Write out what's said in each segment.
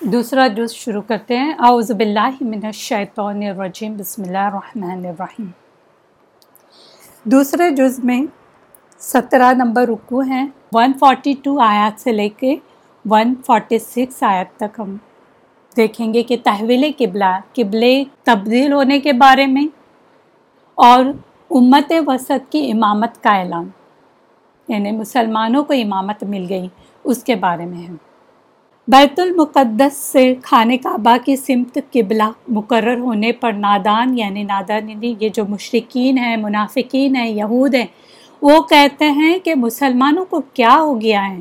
دوسرا جز شروع کرتے ہیں۔ اعوذ باللہ من الشیطان الرجیم۔ بسم اللہ الرحمن الرحیم۔ دوسرے جز میں سترہ نمبر رکو ہیں۔ ون فورٹی ٹو آیات سے لے کے ون فورٹی سکس آیات تک ہم دیکھیں گے کہ تحویل قبلہ، قبلے تبدیل ہونے کے بارے میں اور امت وسط کی امامت کا اعلان۔ یعنی مسلمانوں کو امامت مل گئی، اس کے بارے میں ہے بیت المقدس سے خانہ کعبہ کی سمت قبلہ مقرر ہونے پر نادان یعنی نادان یعنی یہ جو مشرقین ہیں، منافقین ہیں، یہود ہیں، وہ کہتے ہیں کہ مسلمانوں کو کیا ہو گیا ہے؟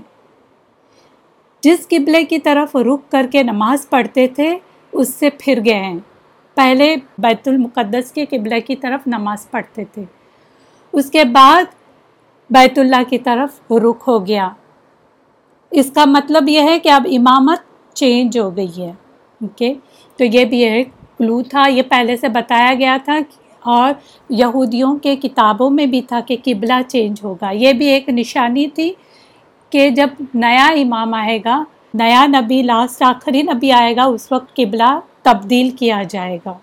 جس قبلے کی طرف رک کر کے نماز پڑھتے تھے، اس سے پھر گئے ہیں۔ پہلے بیت المقدس کے قبلے کی طرف نماز پڑھتے تھے۔ اس کے بعد بیت اللہ کی طرف رخ ہو گیا۔ اس کا مطلب یہ ہے کہ اب امامت چینج ہو گئی ہے، اوکے؟ تو یہ بھی ایک کلو تھا، یہ پہلے سے بتایا گیا تھا اور یہودیوں کے کتابوں میں بھی تھا کہ قبلہ چینج ہوگا۔ یہ بھی ایک نشانی تھی کہ جب نیا امام آئے گا، نیا نبی لاسٹ آخری نبی آئے گا، اس وقت قبلہ تبدیل کیا جائے گا۔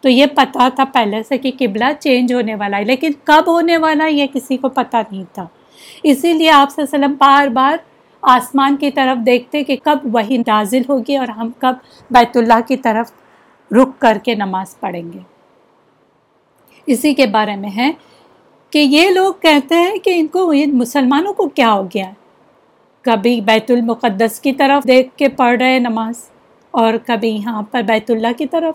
تو یہ پتہ تھا پہلے سے کہ قبلہ چینج ہونے والا ہے، لیکن کب ہونے والا یہ کسی کو پتہ نہیں تھا۔ اسی لیے آپ صلی اللہ علیہ وسلم بار بار آسمان کی طرف دیکھتے کہ کب وہی نازل ہوگی اور ہم کب بیت اللہ کی طرف رک کر کے نماز پڑھیں گے۔ اسی کے بارے میں ہے کہ یہ لوگ کہتے ہیں کہ ان کو مسلمانوں کو کیا ہو گیا کبھی بیت المقدس کی طرف دیکھ کے پڑھ رہے نماز اور کبھی یہاں پر بیت اللہ کی طرف۔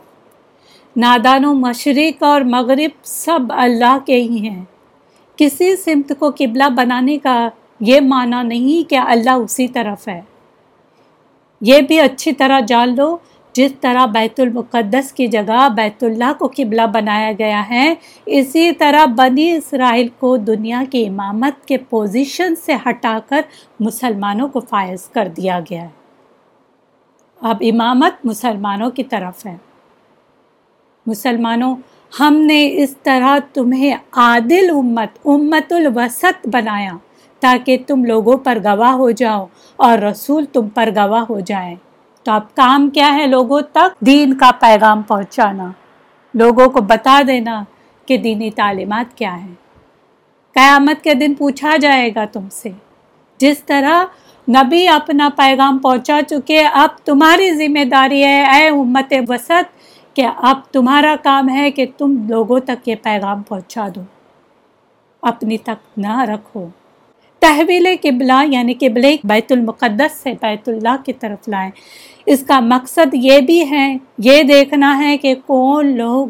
نادان و مشرق اور مغرب سب اللہ کے ہی ہیں۔ کسی سمت کو قبلہ بنانے کا یہ معنی نہیں کہ اللہ اسی طرف ہے۔ یہ بھی اچھی طرح جان لو، جس طرح بیت المقدس کی جگہ بیت اللہ کو قبلہ بنایا گیا ہے، اسی طرح بنی اسرائیل کو دنیا کی امامت کے پوزیشن سے ہٹا کر مسلمانوں کو فائز کر دیا گیا ہے۔ اب امامت مسلمانوں کی طرف ہے۔ مسلمانوں، ہم نے اس طرح تمہیں عادل امت امت الوسط بنایا۔ تاکہ تم لوگوں پر گواہ ہو جاؤ اور رسول تم پر گواہ ہو جائیں۔ تو اب کام کیا ہے لوگوں تک؟ دین کا پیغام پہنچانا۔ لوگوں کو بتا دینا کہ دینی تعلیمات کیا ہیں۔ قیامت کے دن پوچھا جائے گا تم سے، جس طرح نبی اپنا پیغام پہنچا چکے، اب تمہاری ذمہ داری ہے اے امت وسط کہ اب تمہارا کام ہے کہ تم لوگوں تک یہ پیغام پہنچا دو۔ اپنی تک نہ رکھو۔ تحویل قبلہ یعنی قبل بیت المقدس سے بیت اللہ کی طرف لائیں اس کا مقصد یہ بھی ہے، یہ دیکھنا ہے کہ کون لوگ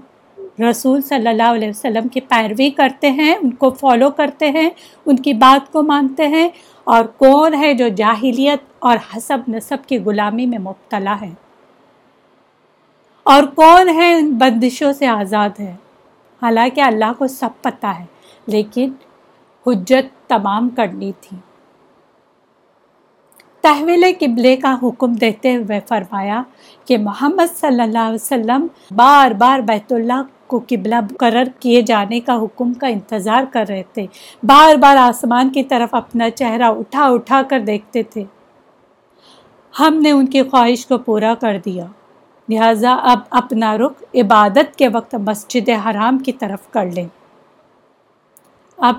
رسول صلی اللہ علیہ وسلم کی پیروی کرتے ہیں، ان کو فالو کرتے ہیں، ان کی بات کو مانتے ہیں، اور کون ہے جو جاہلیت اور حسب نصب کی غلامی میں مبتلا ہے۔ اور کون ہے ان بندشوں سے آزاد ہے۔ حالانکہ اللہ کو سب پتہ ہے، لیکن حجت تمام کرنی تھی۔ تحویل قبلے کا حکم دیتے ہوئے فرمایا کہ محمد صلی اللہ علیہ وسلم بار بار بیت اللہ کو قبلہ مقرر کیے جانے کا حکم کا انتظار کر رہے تھے۔ بار بار آسمان کی طرف اپنا چہرہ اٹھا اٹھا کر دیکھتے تھے۔ ہم نے ان کی خواہش کو پورا کر دیا۔ لہٰذا اب اپنا رخ عبادت کے وقت مسجد حرام کی طرف کر لیں۔ اب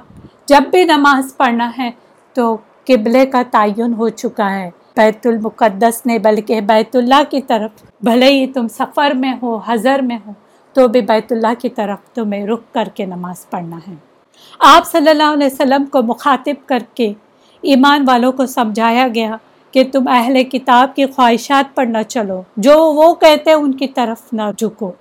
جب بھی نماز پڑھنا ہے تو قبلے کا تعین ہو چکا ہے۔ بیت المقدس نے بلکہ بیت اللہ کی طرف، بھلے ہی تم سفر میں ہو، حضر میں ہو، تو بھی بیت اللہ کی طرف تمہیں رک کر کے نماز پڑھنا ہے۔ آپ صلی اللہ علیہ وسلم کو مخاطب کر کے ایمان والوں کو سمجھایا گیا کہ تم اہل کتاب کی خواہشات پر نہ چلو، جو وہ کہتے ان کی طرف نہ جھکو۔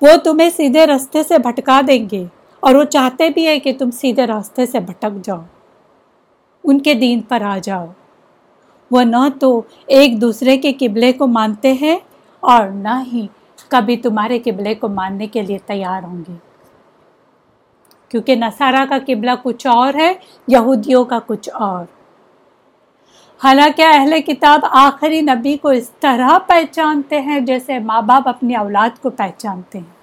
وہ تمہیں سیدھے رستے سے بھٹکا دیں گے۔ اور وہ چاہتے بھی ہے کہ تم سیدھے راستے سے بھٹک جاؤ۔ ان کے دین پر آ جاؤ۔ وہ نہ تو ایک دوسرے کے قبلے کو مانتے ہیں اور نہ ہی کبھی تمہارے قبلے کو ماننے کے لیے تیار ہوں گے۔ کیونکہ نصارہ کا قبلہ کچھ اور ہے، یہودیوں کا کچھ اور۔ حالانکہ اہل کتاب آخری نبی کو اس طرح پہچانتے ہیں جیسے ماں باپ اپنی اولاد کو پہچانتے ہیں۔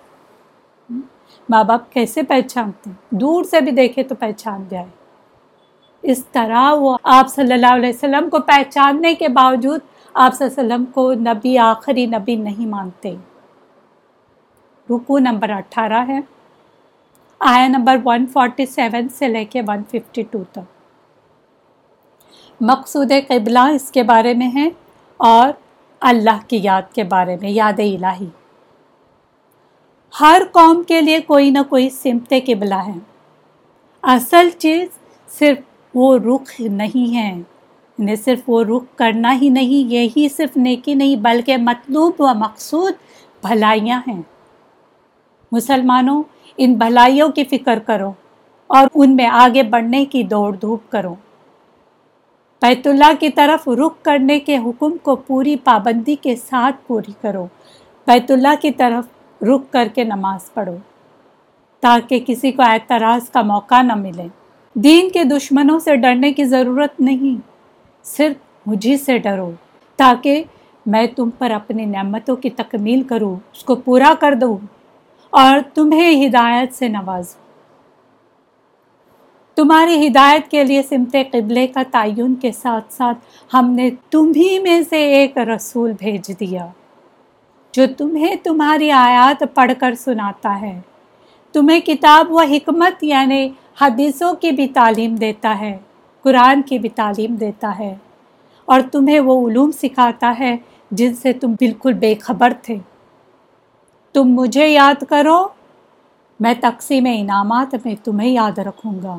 ماں باپ کیسے پہچانتے ہیں؟ دور سے بھی دیکھے تو پہچان جائے اس طرح وہ آپ صلی اللہ علیہ وسلم کو پہچاننے کے باوجود آپ صلی اللہ علیہ وسلم کو نبی آخری نبی نہیں مانتے۔ رکو نمبر اٹھارہ ہے۔ آیا نمبر 147 سے لے کے 152 تک۔ مقصود قبلہ اس کے بارے میں ہے اور اللہ کی یاد کے بارے میں، یاد الہی۔ ہر قوم کے لیے کوئی نہ کوئی سمت قبلہ ہے۔ اصل چیز صرف وہ رخ نہیں ہے۔ انہیں صرف وہ رخ کرنا ہی نہیں، یہی صرف نیکی نہیں، بلکہ مطلوب و مقصود بھلائیاں ہیں۔ مسلمانوں، ان بھلائیوں کی فکر کرو اور ان میں آگے بڑھنے کی دوڑ دھوپ کرو۔ بیت اللہ کی طرف رخ کرنے کے حکم کو پوری پابندی کے ساتھ پوری کرو۔ بیت اللہ کی طرف رخ کر کے نماز پڑھو، تاکہ کسی کو اعتراض کا موقع نہ ملے۔ دین کے دشمنوں سے ڈرنے کی ضرورت نہیں، صرف مجھے سے ڈرو، تاکہ میں تم پر اپنی نعمتوں کی تکمیل کروں، اس کو پورا کر دوں اور تمہیں ہدایت سے نوازوں۔ تمہاری ہدایت کے لیے سمت قبلے کا تعین کے ساتھ ساتھ ہم نے تمہیں میں سے ایک رسول بھیج دیا۔ جو تمہیں تمہاری آیات پڑھ کر سناتا ہے۔ تمہیں کتاب و حکمت یعنی حدیثوں کی بھی تعلیم دیتا ہے، قرآن کی بھی تعلیم دیتا ہے۔ اور تمہیں وہ علوم سکھاتا ہے جن سے تم بالکل بے خبر تھے۔ تم مجھے یاد کرو، میں تقسیم انعامات میں تمہیں یاد رکھوں گا۔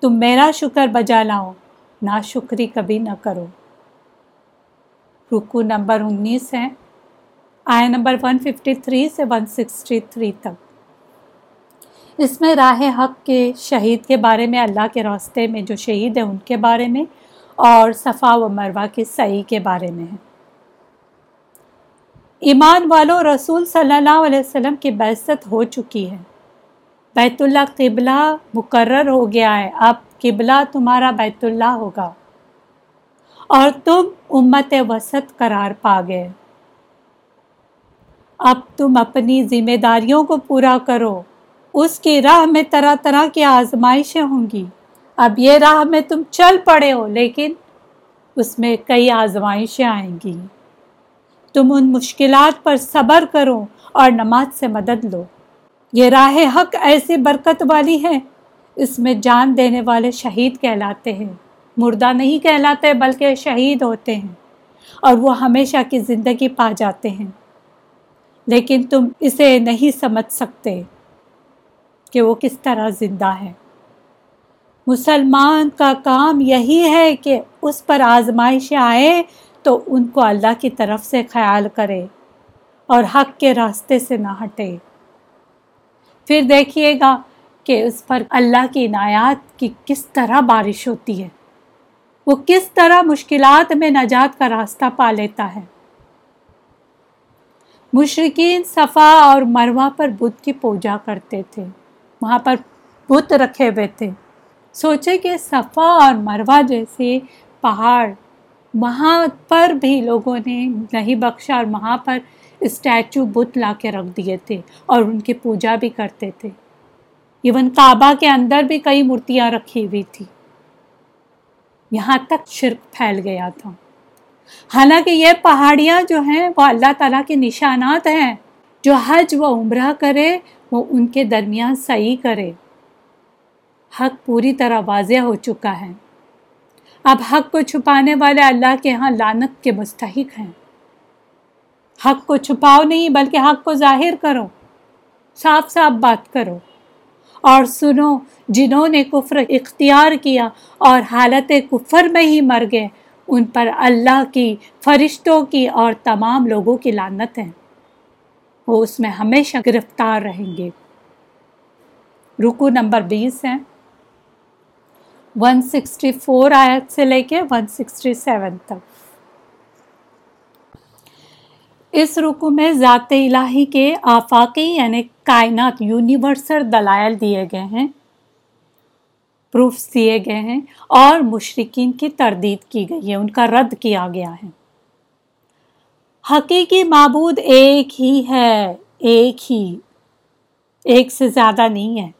تم میرا شکر بجا لاؤ نا شکری کبھی نہ کرو۔ رکو نمبر انیس ہے۔ آیا نمبر 153 سے 163 تک۔ اس میں راہ حق کے شہید کے بارے میں، اللہ کے راستے میں جو شہید ہیں ان کے بارے میں، اور صفا و مروہ کے صحیح کے بارے میں ہے۔ ایمان والوں رسول صلی اللہ علیہ وسلم کی بحثت ہو چکی ہے۔ بیت اللہ قبلہ مقرر ہو گیا ہے۔ اب قبلہ تمہارا بیت اللہ ہوگا۔ اور تم امت وسط قرار پا گئے۔ اب تم اپنی ذمہ داریوں کو پورا کرو۔ اس کی راہ میں طرح طرح کی آزمائشیں ہوں گی۔ اب یہ راہ میں تم چل پڑے ہو، لیکن اس میں کئی آزمائشیں آئیں گی۔ تم ان مشکلات پر صبر کرو اور نماز سے مدد لو۔ یہ راہ حق ایسی برکت والی ہے، اس میں جان دینے والے شہید کہلاتے ہیں۔ مردہ نہیں کہلاتے، بلکہ شہید ہوتے ہیں اور وہ ہمیشہ کی زندگی پا جاتے ہیں۔ لیکن تم اسے نہیں سمجھ سکتے کہ وہ کس طرح زندہ ہے۔ مسلمان کا کام یہی ہے کہ اس پر آزمائش آئے تو ان کو اللہ کی طرف سے خیال کرے اور حق کے راستے سے نہ ہٹے۔ پھر دیکھیے گا کہ اس پر اللہ کی عنایات کی کس طرح بارش ہوتی ہے۔ وہ کس طرح مشکلات میں نجات کا راستہ پا لیتا ہے۔ مشرقین صفا اور مروا پر بدھ کی پوجا کرتے تھے۔ وہاں پر بت رکھے ہوئے تھے۔ سوچے کہ صفا اور مروا جیسے پہاڑ، وہاں پر بھی لوگوں نے نہیں بخشا اور وہاں پر اسٹیچو بت لا کے رکھ دیے تھے اور ان کی پوجا بھی کرتے تھے۔ ایون کعبہ کے اندر بھی کئی مورتیاں رکھی ہوئی تھی یہاں تک شرک پھیل گیا تھا۔ حالانکہ یہ پہاڑیاں جو ہیں، وہ اللہ تعالیٰ کے نشانات ہیں۔ جو حج و عمرہ کرے، وہ ان کے درمیان صحیح کرے۔ حق پوری طرح واضح ہو چکا ہے۔ اب حق کو چھپانے والے اللہ کے ہاں لانت کے مستحق ہیں۔ حق کو چھپاؤ نہیں، بلکہ حق کو ظاہر کرو۔ صاف صاف بات کرو۔ اور سنو، جنہوں نے کفر اختیار کیا اور حالت کفر میں ہی مر گئے ان پر اللہ کی، فرشتوں کی اور تمام لوگوں کی لانت ہے۔ وہ اس میں ہمیشہ گرفتار رہیں گے۔ رکو نمبر بیس ہے۔ ون سکسٹی فور آیت سے لے کے ون سکسٹی سیون تک۔ اس رکو میں ذات الہی کے آفاقی یعنی کائنات یونیورسل دلائل دیے گئے ہیں۔ پروفس دیے گئے ہیں اور مشرقین کی تردید کی گئی ہے، ان کا رد کیا گیا ہے۔ حقیقی معبود ایک ہی ہے، ایک ہی، ایک سے زیادہ نہیں ہے۔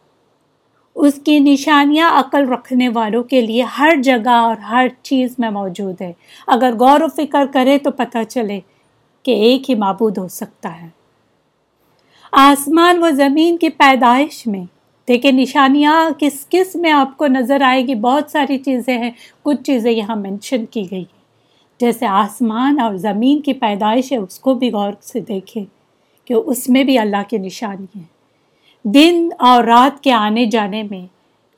اس کی نشانیاں عقل رکھنے والوں کے لیے ہر جگہ اور ہر چیز میں موجود ہے۔ اگر غور و فکر کرے تو پتہ چلے کہ ایک ہی معبود ہو سکتا ہے۔ آسمان و زمین کی پیدائش میں دیکھیں نشانیاں کس کس میں آپ کو نظر آئے گی؟ بہت ساری چیزیں ہیں، کچھ چیزیں یہاں مینشن کی گئی۔ ہیں جیسے آسمان اور زمین کی پیدائش ہے، اس کو بھی غور سے دیکھیں کہ اس میں بھی اللہ کی نشانی ہے دن اور رات کے آنے جانے میں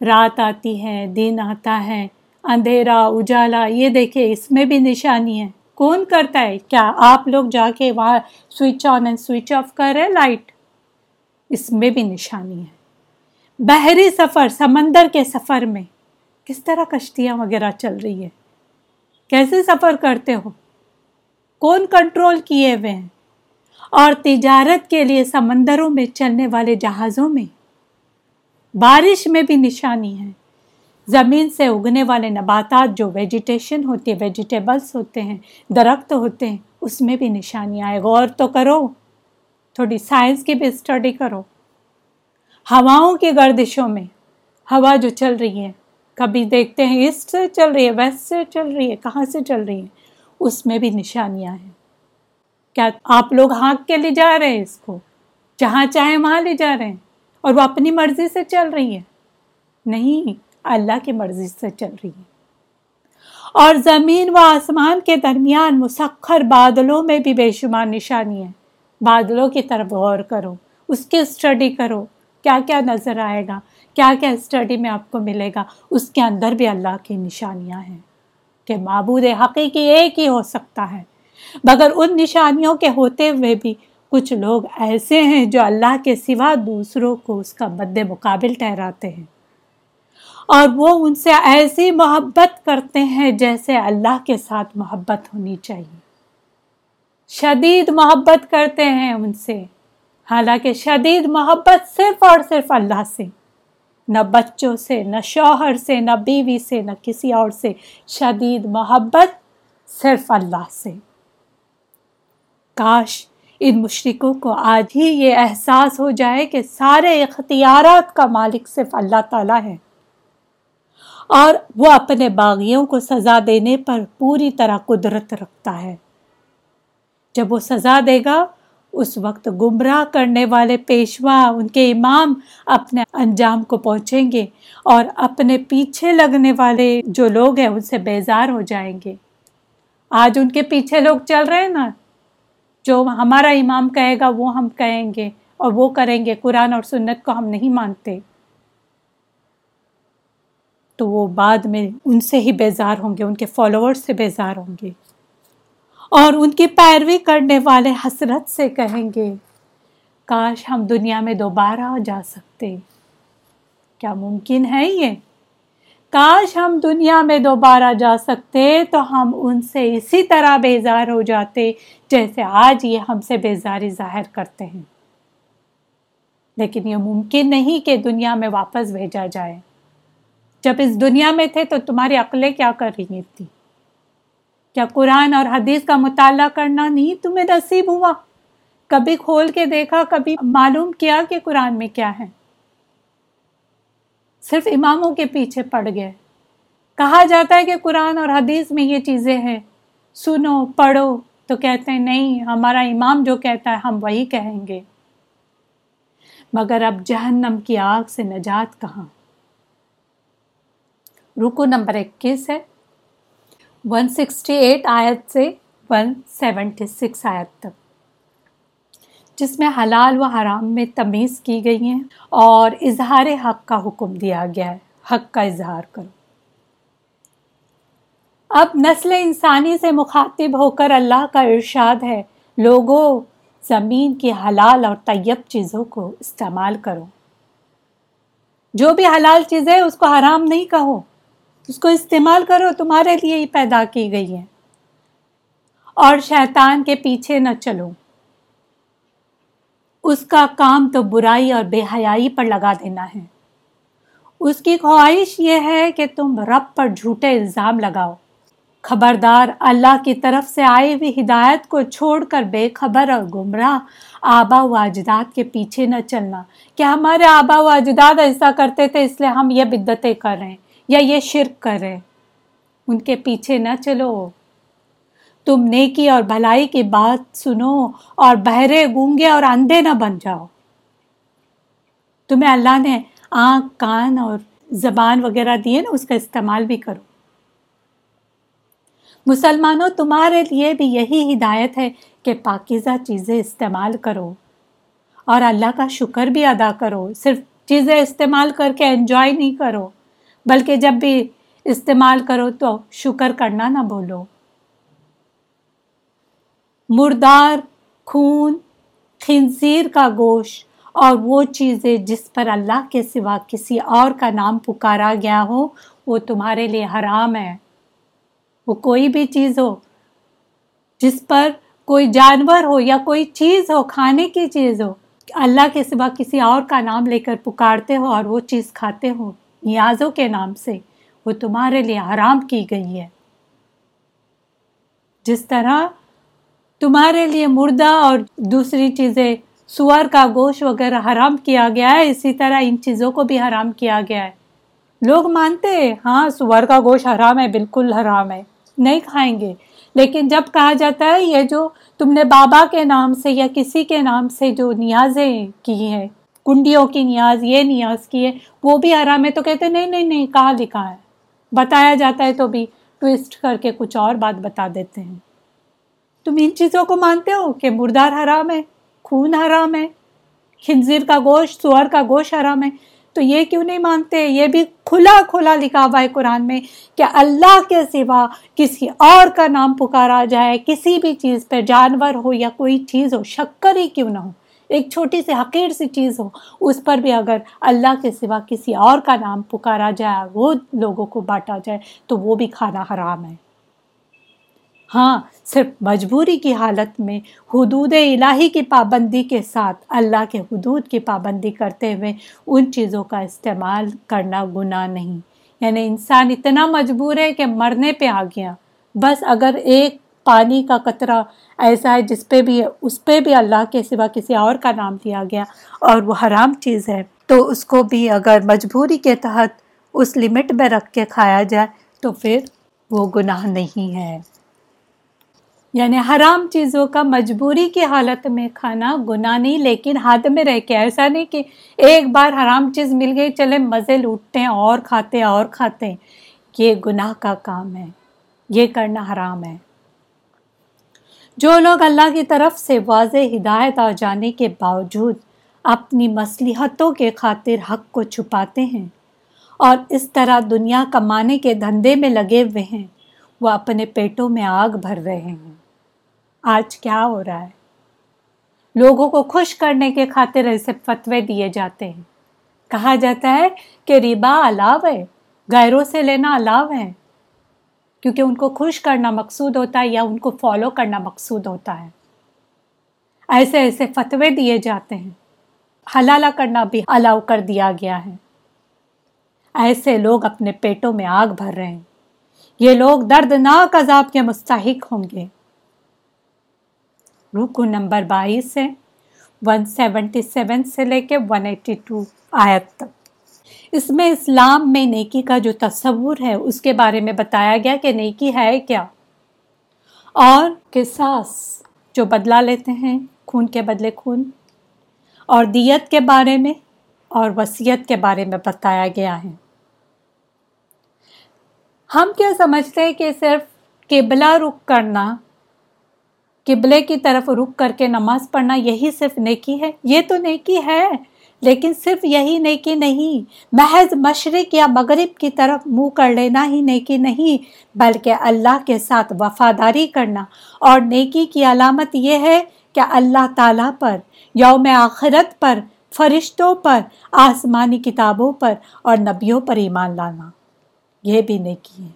رات آتی ہے، دن آتا ہے، اندھیرا، اجالا، یہ دیکھیں اس میں بھی نشانی ہے کون کرتا ہے؟ کیا آپ لوگ جا کے وہاں switch on and switch off کر رہے لائٹ اس میں بھی نشانی ہے۔ بحری سفر، سمندر کے سفر میں۔ کس طرح کشتیاں وغیرہ چل رہی ہے کیسے سفر کرتے ہو؟ کون کنٹرول کیے ہوئے ہیں؟ اور تجارت کے لیے سمندروں میں چلنے والے جہازوں میں؟ بارش میں بھی نشانی ہے زمین سے اگنے والے نباتات جو ویجیٹیشن ہوتی ہے ویجیٹیبلس ہوتے ہیں، درخت ہوتے ہیں، اس میں بھی نشانیاں آئے غور تو کرو۔ تھوڑی سائنس کی بھی اسٹڈی کرو۔ ہواؤں کی گردشوں میں۔ ہوا جو چل رہی ہے۔ کبھی دیکھتے ہیں ایسٹ سے چل رہی ہے ویسٹ سے چل رہی ہے، کہاں سے چل رہی ہے۔ اس میں بھی نشانیاں ہیں۔ کیا آپ لوگ ہانک کے لے جا رہے ہیں اس کو؟ جہاں چاہے وہاں لے جا رہے ہیں۔ اور وہ اپنی مرضی سے چل رہی ہے۔ نہیں، اللہ کی مرضی سے چل رہی ہے۔ اور زمین و آسمان کے درمیان مسخر بادلوں میں بھی بے شمار نشانی ہے بادلوں کی طرف غور کرو، اس کی اسٹڈی کرو۔ کیا کیا نظر آئے گا؟ کیا کیا اسٹڈی میں آپ کو ملے گا؟ اس کے اندر بھی اللہ کی نشانیاں ہیں کہ معبود حقیقی ایک ہی ہو سکتا ہے۔ مگر ان نشانیوں کے ہوتے ہوئے بھی کچھ لوگ ایسے ہیں جو اللہ کے سوا دوسروں کو اس کا مد مقابل ٹھہراتے ہیں۔ اور وہ ان سے ایسی محبت کرتے ہیں جیسے اللہ کے ساتھ محبت ہونی چاہیے۔ شدید محبت کرتے ہیں ان سے۔ حالانکہ شدید محبت صرف اور صرف اللہ سے، نہ بچوں سے، نہ شوہر سے، نہ بیوی سے، نہ کسی اور سے۔ شدید محبت صرف اللہ سے۔ کاش ان مشرقوں کو آج ہی یہ احساس ہو جائے کہ سارے اختیارات کا مالک صرف اللہ تعالیٰ ہے۔ اور وہ اپنے باغیوں کو سزا دینے پر پوری طرح قدرت رکھتا ہے۔ جب وہ سزا دے گا اس وقت گمراہ کرنے والے پیشوا ان کے امام اپنے انجام کو پہنچیں گے اور اپنے پیچھے لگنے والے جو لوگ ہیں ان سے بیزار ہو جائیں گے۔ آج ان کے پیچھے لوگ چل رہے ہیں نا؟ جو ہمارا امام کہے گا وہ ہم کہیں گے اور وہ کریں گے۔ قرآن اور سنت کو ہم نہیں مانتے۔ تو وہ بعد میں ان سے ہی بیزار ہوں گے، ان کے فالوور سے بیزار ہوں گے۔ اور ان کی پیروی کرنے والے حسرت سے کہیں گے، کاش ہم دنیا میں دوبارہ جا سکتے۔ کیا ممکن ہے یہ؟ کاش ہم دنیا میں دوبارہ جا سکتے تو ہم ان سے اسی طرح بیزار ہو جاتے جیسے آج یہ ہم سے بیزاری ظاہر کرتے ہیں۔ لیکن یہ ممکن نہیں کہ دنیا میں واپس بھیجا جائے۔ جب اس دنیا میں تھے تو تمہاری عقلیں کیا کر رہی تھی کیا قرآن اور حدیث کا مطالعہ کرنا نہیں تمہیں نصیب ہوا؟ کبھی کھول کے دیکھا، کبھی معلوم کیا کہ قرآن میں کیا ہے۔ صرف اماموں کے پیچھے پڑ گئے۔ کہا جاتا ہے کہ قرآن اور حدیث میں یہ چیزیں ہیں۔ سنو، پڑھو۔ تو کہتے ہیں، نہیں، ہمارا امام جو کہتا ہے، ہم وہی کہیں گے۔ مگر اب جہنم کی آگ سے نجات کہاں؟ رکو نمبر اکیس ہے۔ ون سکسٹی ایٹ آیت سے ون سیونٹی سکس آیت تک، جس میں حلال و حرام میں تمیز کی گئی ہیں اور اظہار حق کا حکم دیا گیا ہے۔ حق کا اظہار کرو۔ اب نسل انسانی سے مخاطب ہو کر اللہ کا ارشاد ہے لوگوں زمین کی حلال اور طیب چیزوں کو استعمال کرو۔ جو بھی حلال چیز ہے اس کو حرام نہیں کہو۔ اس کو استعمال کرو، تمہارے لیے ہی پیدا کی گئی ہے۔ اور شیطان کے پیچھے نہ چلو۔ اس کا کام تو برائی اور بے حیائی پر لگا دینا ہے۔ اس کی خواہش یہ ہے کہ تم رب پر جھوٹے الزام لگاؤ۔ خبردار اللہ کی طرف سے آئی ہوئی ہدایت کو چھوڑ کر بے خبر اور گمراہ آبا و اجداد کے پیچھے نہ چلنا۔ کہ ہمارے آبا و اجداد ایسا کرتے تھے؟ اس لیے ہم یہ بدتیں کر رہے ہیں۔ یا یہ شرک کر رہے ان کے پیچھے نہ چلو۔ تم نیکی اور بھلائی کی بات سنو اور بہرے گونگے اور اندھے نہ بن جاؤ۔ تمہیں اللہ نے آنکھ، کان اور زبان وغیرہ دیے نا، اس کا استعمال بھی کرو۔ مسلمانوں، تمہارے لیے بھی یہی ہدایت ہے کہ پاکیزہ چیزیں استعمال کرو۔ اور اللہ کا شکر بھی ادا کرو۔ صرف چیزیں استعمال کر کے انجوائے نہیں کرو۔ بلکہ جب بھی استعمال کرو تو شکر کرنا نہ بولو مردار، خون، خنزیر کا گوشت اور وہ چیزیں جس پر اللہ کے سوا کسی اور کا نام پکارا گیا ہو، وہ تمہارے لیے حرام ہے۔ وہ کوئی بھی چیز ہو، جس پر کوئی جانور ہو یا کوئی چیز ہو، کھانے کی چیز ہو، اللہ کے سوا کسی اور کا نام لے کر پکارتے ہو اور وہ چیز کھاتے ہو۔ نیازوں کے نام سے وہ تمہارے لیے حرام کی گئی ہے۔ جس طرح تمہارے لیے مردہ اور دوسری چیزیں سور کا گوشت وغیرہ حرام کیا گیا ہے، اسی طرح ان چیزوں کو بھی حرام کیا گیا ہے۔ لوگ مانتے ہیں ہاں سور کا گوشت حرام ہے، بالکل حرام ہے، نہیں کھائیں گے۔ لیکن جب کہا جاتا ہے، یہ جو تم نے بابا کے نام سے یا کسی کے نام سے جو نیازیں کی ہیں کنڈیوں کی نیاز، یہ نیاز کی ہے، وہ بھی حرام ہے تو کہتے نہیں نہیں نہیں، کہاں لکھا ہے؟ بتایا جاتا ہے تو بھی ٹوسٹ کر کے کچھ اور بات بتا دیتے ہیں۔ تم ان چیزوں کو مانتے ہو کہ مردار حرام ہے، خون حرام ہے، خنزیر کا گوشت سور کا گوشت حرام ہے؟ تو یہ کیوں نہیں مانتے؟ یہ بھی کھلا کھلا لکھا ہوا ہے قرآن میں کہ اللہ کے سوا کسی اور کا نام پکارا جائے، کسی بھی چیز پہ جانور ہو یا کوئی چیز ہو، شکر ہی کیوں نہ ہو؟ ایک چھوٹی سی حقیر سی چیز ہو، اس پر بھی اگر اللہ کے سوا کسی اور کا نام پکارا جائے، وہ لوگوں کو بانٹا جائے، تو وہ بھی کھانا حرام ہے۔ ہاں صرف مجبوری کی حالت میں حدود الہی کی پابندی کے ساتھ اللہ کے حدود کی پابندی کرتے ہوئے ان چیزوں کا استعمال کرنا گناہ نہیں۔ یعنی انسان اتنا مجبور ہے کہ مرنے پہ آ گیا۔ بس اگر ایک پانی کا قطرہ ایسا ہے جس پہ بھی اس پہ بھی اللہ کے سوا کسی اور کا نام لیا گیا اور وہ حرام چیز ہے۔ تو اس کو بھی اگر مجبوری کے تحت اس لمٹ میں رکھ کے کھایا جائے تو پھر وہ گناہ نہیں ہے۔ یعنی حرام چیزوں کا مجبوری کی حالت میں کھانا گناہ نہیں، لیکن ہاتھ میں رہ کے ایسا نہیں کہ ایک بار حرام چیز مل گئی، چلے مزے لوٹتے ہیں، اور کھاتے ہیں، اور کھاتے ہیں۔ یہ گناہ کا کام ہے۔ یہ کرنا حرام ہے۔ جو لوگ اللہ کی طرف سے واضح ہدایت آ جانے کے باوجود اپنی مصلیحتوں کے خاطر حق کو چھپاتے ہیں اور اس طرح دنیا کمانے کے دھندے میں لگے ہوئے ہیں، وہ اپنے پیٹوں میں آگ بھر رہے ہیں۔ آج کیا ہو رہا ہے؟ لوگوں کو خوش کرنے کے خاطر ایسے فتوے دیے جاتے ہیں۔ کہا جاتا ہے کہ ربا الاؤ ہے، غیروں سے لینا الاؤ ہے۔ کیونکہ ان کو خوش کرنا مقصود ہوتا ہے یا ان کو فالو کرنا مقصود ہوتا ہے۔ ایسے ایسے فتوے دیے جاتے ہیں۔ حلالہ کرنا بھی الاؤ کر دیا گیا ہے۔ ایسے لوگ اپنے پیٹوں میں آگ بھر رہے ہیں۔ یہ لوگ دردناک عذاب کے مستحق ہوں گے۔ رکو نمبر بائیس ہے ون سیونٹی سیون سے لے کے ون ایٹی ٹو آیت تک۔ اس میں اسلام میں نیکی کا جو تصور ہے، اس کے بارے میں بتایا گیا کہ نیکی ہے کیا۔ اور قصاص، جو بدلا لیتے ہیں، خون کے بدلے خون۔ اور دیت کے بارے میں اور وصیت کے بارے میں بتایا گیا ہے۔ ہم کیا سمجھتے ہیں کہ صرف قبلہ رخ کرنا، قبلے کی طرف رک کر کے نماز پڑھنا یہی صرف نیکی ہے؟ یہ تو نیکی ہے۔ لیکن صرف یہی نیکی نہیں، محض مشرق یا مغرب کی طرف منہ کر لینا ہی نیکی نہیں، بلکہ اللہ کے ساتھ وفاداری کرنا۔ اور نیکی کی علامت یہ ہے کہ اللہ تعالیٰ پر، یوم آخرت پر، فرشتوں پر، آسمانی کتابوں پر اور نبیوں پر ایمان لانا۔ یہ بھی نیکی ہے۔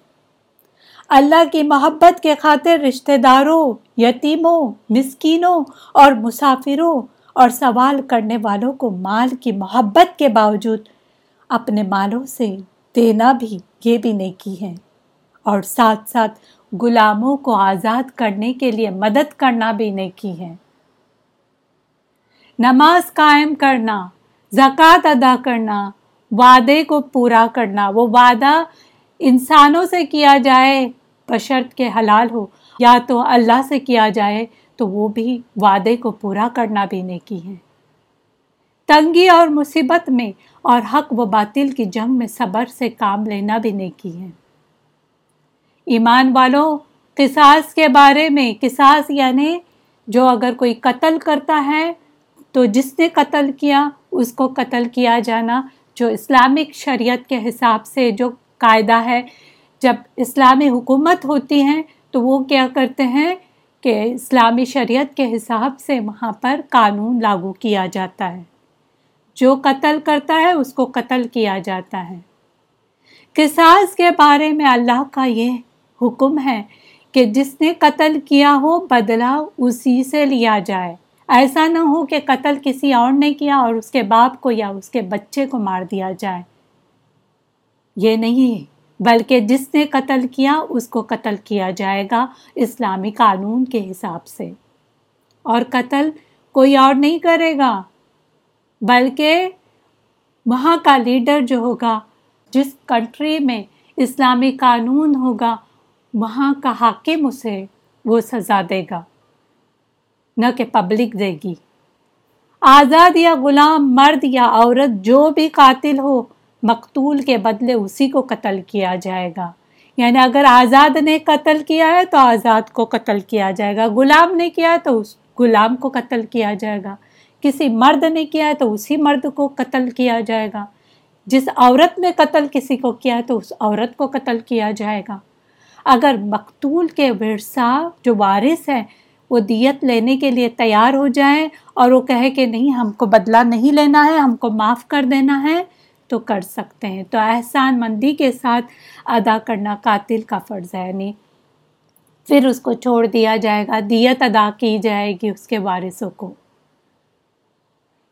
اللہ کی محبت کے خاطر رشتہ داروں، یتیموں، مسکینوں اور مسافروں اور سوال کرنے والوں کو مال کی محبت کے باوجود اپنے مالوں سے دینا بھی یہ بھی نیکی ہے۔ اور ساتھ ساتھ غلاموں کو آزاد کرنے کے لیے مدد کرنا بھی نیکی ہے۔ نماز قائم کرنا، زکوٰۃ ادا کرنا، وعدے کو پورا کرنا، وہ وعدہ انسانوں سے کیا جائے، بشرط کے حلال ہو، یا تو اللہ سے کیا جائے تو وہ بھی وعدے کو پورا کرنا بھی نیکی ہے۔ تنگی اور مصیبت میں اور حق و باطل کی جنگ میں صبر سے کام لینا بھی نیکی ہے۔ ایمان والوں قصاص کے بارے میں، قصاص یعنی جو اگر کوئی قتل کرتا ہے تو جس نے قتل کیا، اس کو قتل کیا جانا، جو اسلامک شریعت کے حساب سے جو قاعدہ ہے، جب اسلامی حکومت ہوتی ہیں تو وہ کیا کرتے ہیں؟ کہ اسلامی شریعت کے حساب سے وہاں پر قانون لاگو کیا جاتا ہے۔ جو قتل کرتا ہے، اس کو قتل کیا جاتا ہے۔ قصاص کے بارے میں اللہ کا یہ حکم ہے کہ جس نے قتل کیا ہو، بدلہ اسی سے لیا جائے۔ ایسا نہ ہو کہ قتل کسی اور نے کیا اور اس کے باپ کو یا اس کے بچے کو مار دیا جائے۔ یہ نہیں بلکہ جس نے قتل کیا اس کو قتل کیا جائے گا اسلامی قانون کے حساب سے۔ اور قتل کوئی اور نہیں کرے گا، بلکہ وہاں کا لیڈر جو ہوگا، جس کنٹری میں اسلامی قانون ہوگا، وہاں کا حاکم اسے وہ سزا دے گا، نہ کہ پبلک دے گی۔ آزاد یا غلام، مرد یا عورت، جو بھی قاتل ہو مقتول کے بدلے اسی کو قتل کیا جائے گا۔ یعنی اگر آزاد نے قتل کیا ہے تو آزاد کو قتل کیا جائے گا۔ غلام نے کیا ہے تو اس غلام کو قتل کیا جائے گا۔ کسی مرد نے کیا ہے تو اسی مرد کو قتل کیا جائے گا۔ جس عورت نے قتل کسی کو کیا ہے تو اس عورت کو قتل کیا جائے گا۔ اگر مقتول کے ورثہ جو وارث ہے وہ دیت لینے کے لیے تیار ہو جائیں اور وہ کہے کہ نہیں، ہم کو بدلہ نہیں لینا ہے، ہم کو معاف کر دینا ہے تو کر سکتے ہیں۔ تو احسان مندی کے ساتھ ادا کرنا قاتل کا فرض ہے۔ نہیں پھر اس کو چھوڑ دیا جائے گا، دیت ادا کی جائے گی اس کے وارثوں کو۔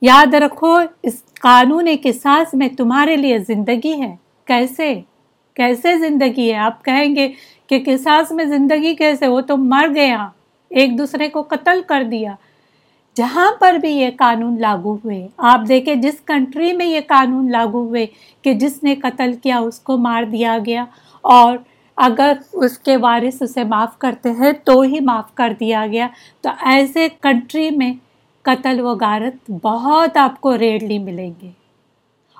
یاد رکھو، اس قانون کے ساس میں تمہارے لیے زندگی ہے۔ کیسے؟ کیسے زندگی ہے؟ آپ کہیں گے کہ قصاص میں زندگی کیسے؟ وہ تو مر گیا۔ ایک دوسرے کو قتل کر دیا۔ جہاں پر بھی یہ قانون لاگو ہوئے، آپ دیکھیں جس کنٹری میں یہ قانون لاگو ہوئے کہ جس نے قتل کیا، اس کو مار دیا گیا اور اگر اس کے وارث اسے معاف کرتے ہیں تو ہی معاف کر دیا گیا۔ تو ایسے کنٹری میں قتل و غارت بہت آپ کو ریڈلی ملیں گے۔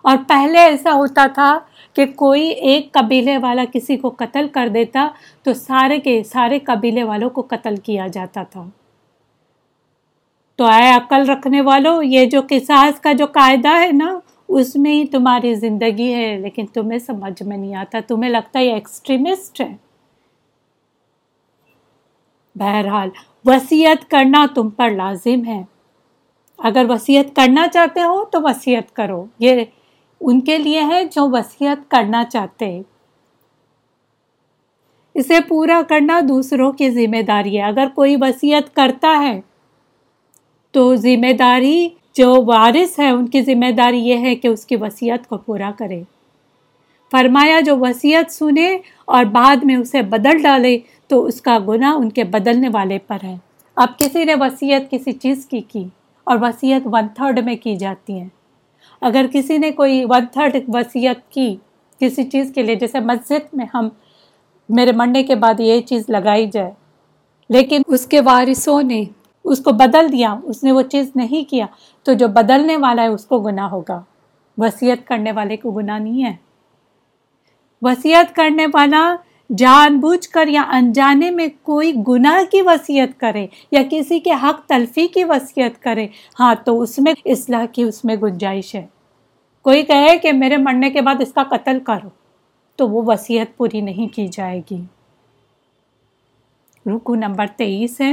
اور پہلے ایسا ہوتا تھا کہ کوئی ایک قبیلے والا کسی کو قتل کر دیتا تو سارے کے سارے قبیلے والوں کو قتل کیا جاتا تھا۔ تو اے عقل رکھنے والوں، یہ جو قصاص کا جو قاعدہ ہے نا، اس میں ہی تمہاری زندگی ہے، لیکن تمہیں سمجھ میں نہیں آتا، تمہیں لگتا ہے یہ ایکسٹریمسٹ ہے۔ بہرحال وسیعت کرنا تم پر لازم ہے۔ اگر وسیعت کرنا چاہتے ہو تو وسیعت کرو۔ یہ ان کے لیے ہے جو وسیعت کرنا چاہتے۔ اسے پورا کرنا دوسروں کی ذمہ داری ہے۔ اگر کوئی وسیعت کرتا ہے تو ذمہ داری جو وارث ہے، ان کی ذمہ داری یہ ہے کہ اس کی وصیت کو پورا کرے۔ فرمایا، جو وصیت سنے اور بعد میں اسے بدل ڈالے تو اس کا گناہ ان کے بدلنے والے پر ہے۔ اب کسی نے وصیت کسی چیز کی کی اور وصیت ون تھرڈ میں کی جاتی ہے۔ اگر کسی نے کوئی ون تھرڈ وصیت کی کسی چیز کے لیے، جیسے مسجد میں ہم میرے مرنے کے بعد یہ چیز لگائی جائے، لیکن اس کے وارثوں نے اس کو بدل دیا، اس نے وہ چیز نہیں کیا، تو جو بدلنے والا ہے، اس کو گناہ ہوگا۔ وصیت کرنے والے کو گناہ نہیں ہے۔ وصیت کرنے والا جان بوجھ کر یا انجانے میں کوئی گناہ کی وصیت کرے یا کسی کے حق تلفی کی وصیت کرے ہاں تو اس میں اصلاح کی اس میں گنجائش ہے۔ کوئی کہے کہ میرے مرنے کے بعد اس کا قتل کرو، تو وہ وصیت پوری نہیں کی جائے گی۔ رکو نمبر تیئیس ہے۔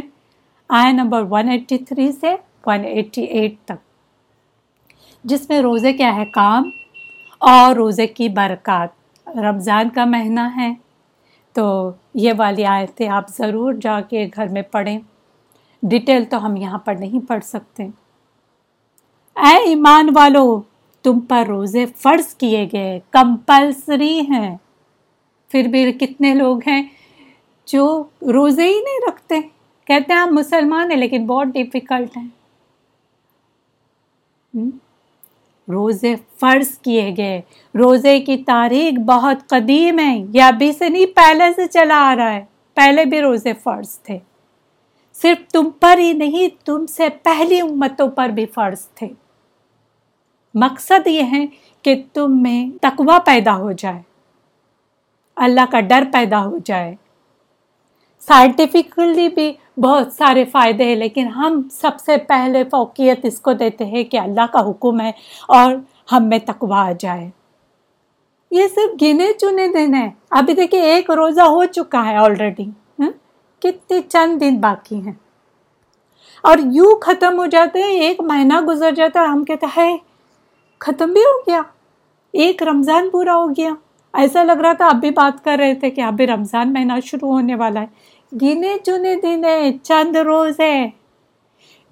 آیا نمبر 183 سے 188 تک۔ جس میں روزے کے احکام اور روزے کی برکات۔ رمضان کا مہینہ ہے۔ تو یہ والی آیتیں آپ ضرور جا کے گھر میں پڑھیں۔ ڈیٹیل تو ہم یہاں پر نہیں پڑھ سکتے۔ اے ایمان والو، تم پر روزے فرض کیے گئے، کمپلسری ہیں۔ پھر بھی کتنے لوگ ہیں جو روزے ہی نہیں رکھتے؟ کہتے ہیں ہم مسلمان ہیں لیکن بہت ڈیفیکلٹ ہیں۔ روزے فرض کیے گئے۔ روزے کی تاریخ بہت قدیم ہے۔ یا ابھی سے نہیں، پہلے سے چلا آ رہا ہے۔ پہلے بھی روزے فرض تھے۔ صرف تم پر ہی نہیں، تم سے پہلی امتوں پر بھی فرض تھے۔ مقصد یہ ہے کہ تم میں تقوا پیدا ہو جائے۔ اللہ کا ڈر پیدا ہو جائے۔ سائنٹیفکلی بھی بہت سارے فائدے ہیں، لیکن ہم سب سے پہلے فوقیت اس کو دیتے ہیں کہ اللہ کا حکم ہے اور ہم میں تقوا آ جائے۔ یہ صرف گنے چنے دن ہیں۔ ابھی دیکھیے ایک روزہ ہو چکا ہے آلریڈی ہاں؟ کتنے چند دن باقی ہیں۔ اور یوں ختم ہو جاتے ہیں، ایک مہینہ گزر جاتا ہے، ہم کہتے ہیں ختم بھی ہو گیا۔ ایک رمضان پورا ہو گیا۔ ایسا لگ رہا تھا، اب بھی بات کر رہے تھے کہ ابھی رمضان مہینہ شروع ہونے والا ہے۔ گنے چنے دن ہے چند روز ہے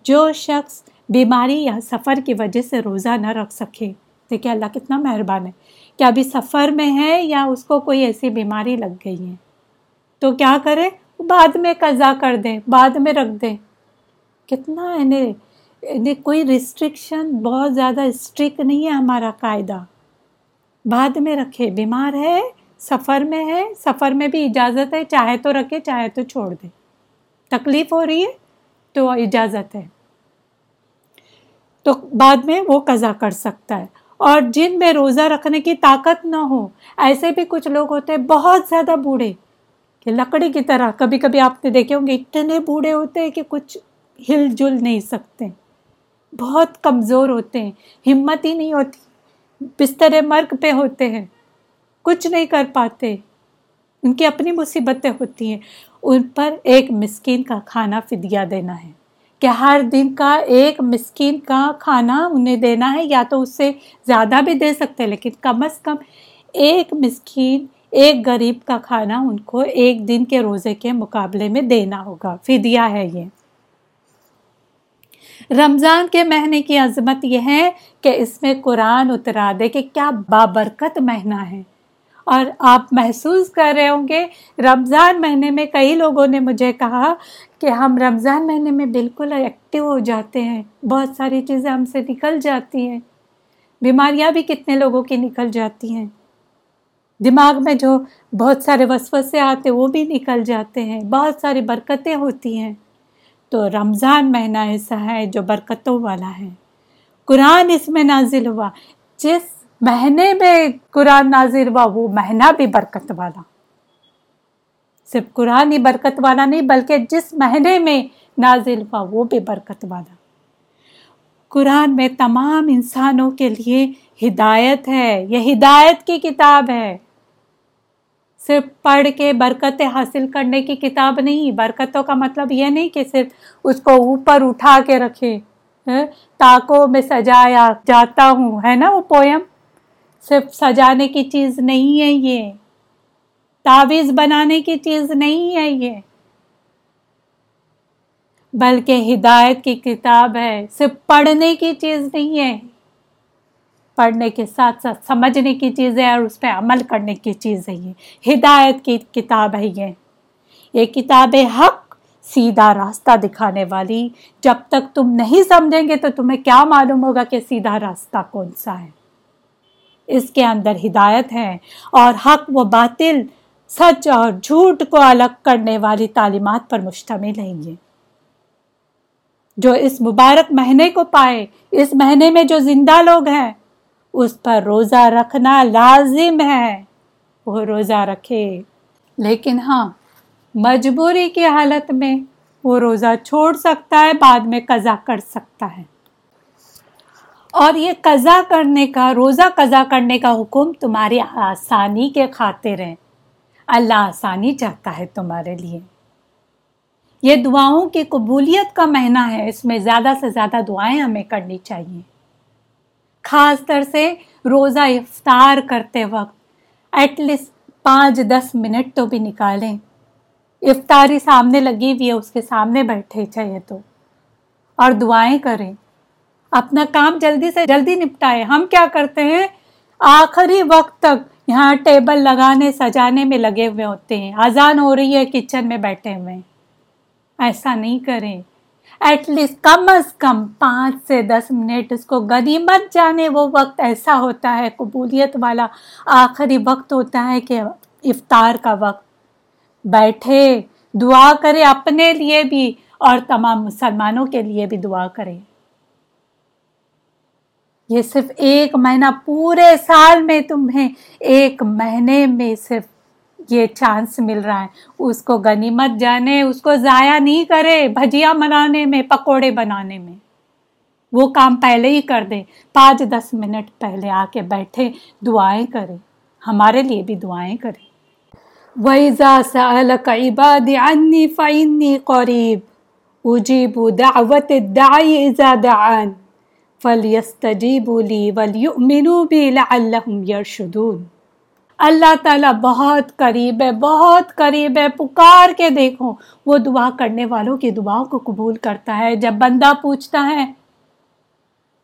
جو شخص بیماری یا سفر کی وجہ سے روزہ نہ رکھ سکے۔ دیکھیں اللہ کتنا مہربان ہے۔ کہ ابھی سفر میں ہے یا اس کو کوئی ایسی بیماری لگ گئی ہے؟ تو کیا کرے؟ بعد میں قضا کر دیں بعد میں رکھ دیں کتنا یعنی کوئی ریسٹرکشن بہت زیادہ اسٹرک نہیں ہے ہمارا قاعدہ۔ بعد میں رکھے، بیمار ہے سفر میں ہے، سفر میں بھی اجازت ہے، چاہے تو رکھے، چاہے تو چھوڑ دے۔ تکلیف ہو رہی ہے تو اجازت ہے۔ تو بعد میں وہ قضا کر سکتا ہے۔ اور جن میں روزہ رکھنے کی طاقت نہ ہو، ایسے بھی کچھ لوگ ہوتے ہیں بہت زیادہ بوڑھے کہ لکڑی کی طرح۔ کبھی کبھی آپ نے دیکھے ہوں گے اتنے بوڑھے ہوتے ہیں کہ کچھ ہل جل نہیں سکتے۔ بہت کمزور ہوتے ہیں، ہمت ہی نہیں ہوتی، بستر مرگ پہ ہوتے ہیں۔ کچھ نہیں کر پاتے۔ ان کی اپنی مصیبتیں ہوتی ہیں۔ ان پر ایک مسکین کا کھانا فدیہ دینا ہے۔ کہ ہر دن کا ایک مسکین کا کھانا انہیں دینا ہے؟ یا تو اس سے زیادہ بھی دے سکتے لیکن کم از کم ایک مسکین، ایک غریب کا کھانا ان کو ایک دن کے روزے کے مقابلے میں دینا ہوگا۔ فدیہ ہے یہ۔ رمضان کے مہینے کی عظمت یہ ہے کہ اس میں قرآن اترا دے کہ کیا بابرکت مہینہ ہے۔ اور آپ محسوس کر رہے ہوں گے، رمضان مہینے میں کئی لوگوں نے مجھے کہا کہ ہم رمضان مہینے میں بالکل ایکٹیو ہو جاتے ہیں، بہت ساری چیزیں ہم سے نکل جاتی ہیں۔ بیماریاں بھی کتنے لوگوں کی نکل جاتی ہیں۔ دماغ میں جو بہت سارے وسوسے آتے وہ بھی نکل جاتے ہیں۔ بہت ساری برکتیں ہوتی ہیں۔ تو رمضان مہینہ ایسا ہے جو برکتوں والا ہے۔ قرآن اس میں نازل ہوا۔ جس مہینے میں قرآن نازل ہوا، وہ مہینہ بھی برکت والا۔ صرف قرآن ہی برکت والا نہیں، بلکہ جس مہینے میں نازل ہوا، وہ بھی برکت والا۔ قرآن میں تمام انسانوں کے لیے ہدایت ہے، یہ ہدایت کی کتاب ہے۔ صرف پڑھ کے برکتیں حاصل کرنے کی کتاب نہیں، برکتوں کا مطلب یہ نہیں کہ صرف اس کو اوپر اٹھا کے رکھے۔ ہاں، تاکوں میں سجایا جاتا ہوں، ہے نا وہ پوئم صرف سجانے کی چیز نہیں ہے یہ۔ تعویذ بنانے کی چیز نہیں ہے یہ۔ بلکہ ہدایت کی کتاب ہے۔ صرف پڑھنے کی چیز نہیں ہے۔ پڑھنے کے ساتھ ساتھ سمجھنے کی چیز ہے اور اس پہ عمل کرنے کی چیز ہے یہ۔ ہدایت کی کتاب ہے یہ۔ یہ کتاب حق سیدھا راستہ دکھانے والی۔ جب تک تم نہیں سمجھیں گے تو تمہیں کیا معلوم ہوگا کہ سیدھا راستہ کون سا ہے۔ اس کے اندر ہدایت ہے اور حق و باطل، سچ اور جھوٹ کو الگ کرنے والی تعلیمات پر مشتمل ہے یہ۔ جو اس مبارک مہینے کو پائے، اس مہینے میں جو زندہ لوگ ہیں، اس پر روزہ رکھنا لازم ہے۔ وہ روزہ رکھے۔ لیکن ہاں مجبوری کی حالت میں وہ روزہ چھوڑ سکتا ہے، بعد میں قضا کر سکتا ہے۔ اور یہ قضا کرنے کا، روزہ قضا کرنے کا حکم تمہاری آسانی کے خاطر ہے اللہ آسانی چاہتا ہے تمہارے لیے۔ یہ دعاؤں کی قبولیت کا مہینہ ہے۔ اس میں زیادہ سے زیادہ دعائیں ہمیں کرنی چاہیے۔ خاص طر سے روزہ افطار کرتے وقت ایٹ لیسٹ پانچ، دس منٹ تو بھی نکالیں۔ افطاری سامنے لگی ہوئی ہے، اس کے سامنے بیٹھے چاہیے تو۔ اور دعائیں کریں۔ اپنا کام جلدی سے جلدی نپٹائے ہم کیا کرتے ہیں؟ آخری وقت تک یہاں ٹیبل لگانے، سجانے میں لگے ہوئے ہوتے ہیں۔ آزان ہو رہی ہے، کچن میں بیٹھے ہوئے ایسا نہیں کریں۔ ایٹ لیسٹ کم از کم پانچ سے دس منٹ اس کو غنیمت جانے۔ وہ وقت ایسا ہوتا ہے، قبولیت والا آخری وقت ہوتا ہے کہ افطار کا وقت۔ بیٹھے، دعا کرے اپنے لیے بھی اور تمام مسلمانوں کے لیے بھی دعا کرے۔ یہ صرف ایک مہینہ پورے سال میں تمہیں ایک مہینے میں صرف یہ چانس مل رہا ہے۔ اس کو غنیمت جانے، اس کو ضائع نہیں کرے بھجیا بنانے میں، پکوڑے بنانے میں۔ وہ کام پہلے ہی کر دے۔ پانچ دس منٹ پہلے آ کے بیٹھے، دعائیں کرے۔ ہمارے لیے بھی دعائیں کرے۔ وَإِذَا سَأَلَكَ عِبَادِ عَنِّي فَإِنِّي قَرِيبٌ۔ اُجِيبُ دَعْوَةِ الدَّعِي إِذَا دَعَانِ۔ فَلْيَسْتَجِيبُوا لِي وَلْيُؤْمِنُوا بِي لَعَلَّهُمْ يَرْشُدُونَ۔ اللہ تعالیٰ بہت قریب ہے، بہت قریب ہے، پکار کے دیکھو۔ وہ دعا کرنے والوں کی دعاؤں کو قبول کرتا ہے۔ جب بندہ پوچھتا ہے،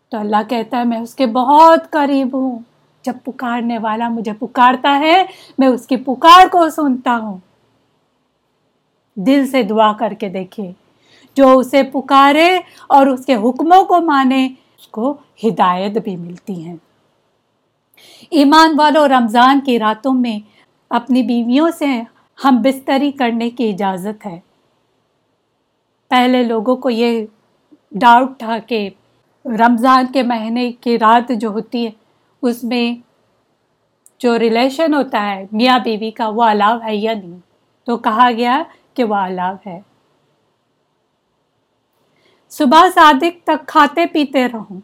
تو اللہ کہتا ہے، میں اس کے بہت قریب ہوں۔ جب پکارنے والا مجھے پکارتا ہے، میں اس کی پکار کو سنتا ہوں۔ دل سے دعا کر کے دیکھے۔ جو اسے پکارے اور اس کے حکموں کو مانے اس کو ہدایت بھی ملتی ہے ایمان والوں رمضان کی راتوں میں اپنی بیویوں سے ہم بستری کرنے کی اجازت ہے۔ پہلے لوگوں کو یہ ڈاؤٹ تھا کہ رمضان کے مہینے کی رات جو ہوتی ہے، اس میں جو ریلیشن ہوتا ہے میاں بیوی کا وہ الاؤ ہے یا نہیں؟ تو کہا گیا کہ وہ الاؤ ہے۔ صبح صادق تک کھاتے پیتے رہوں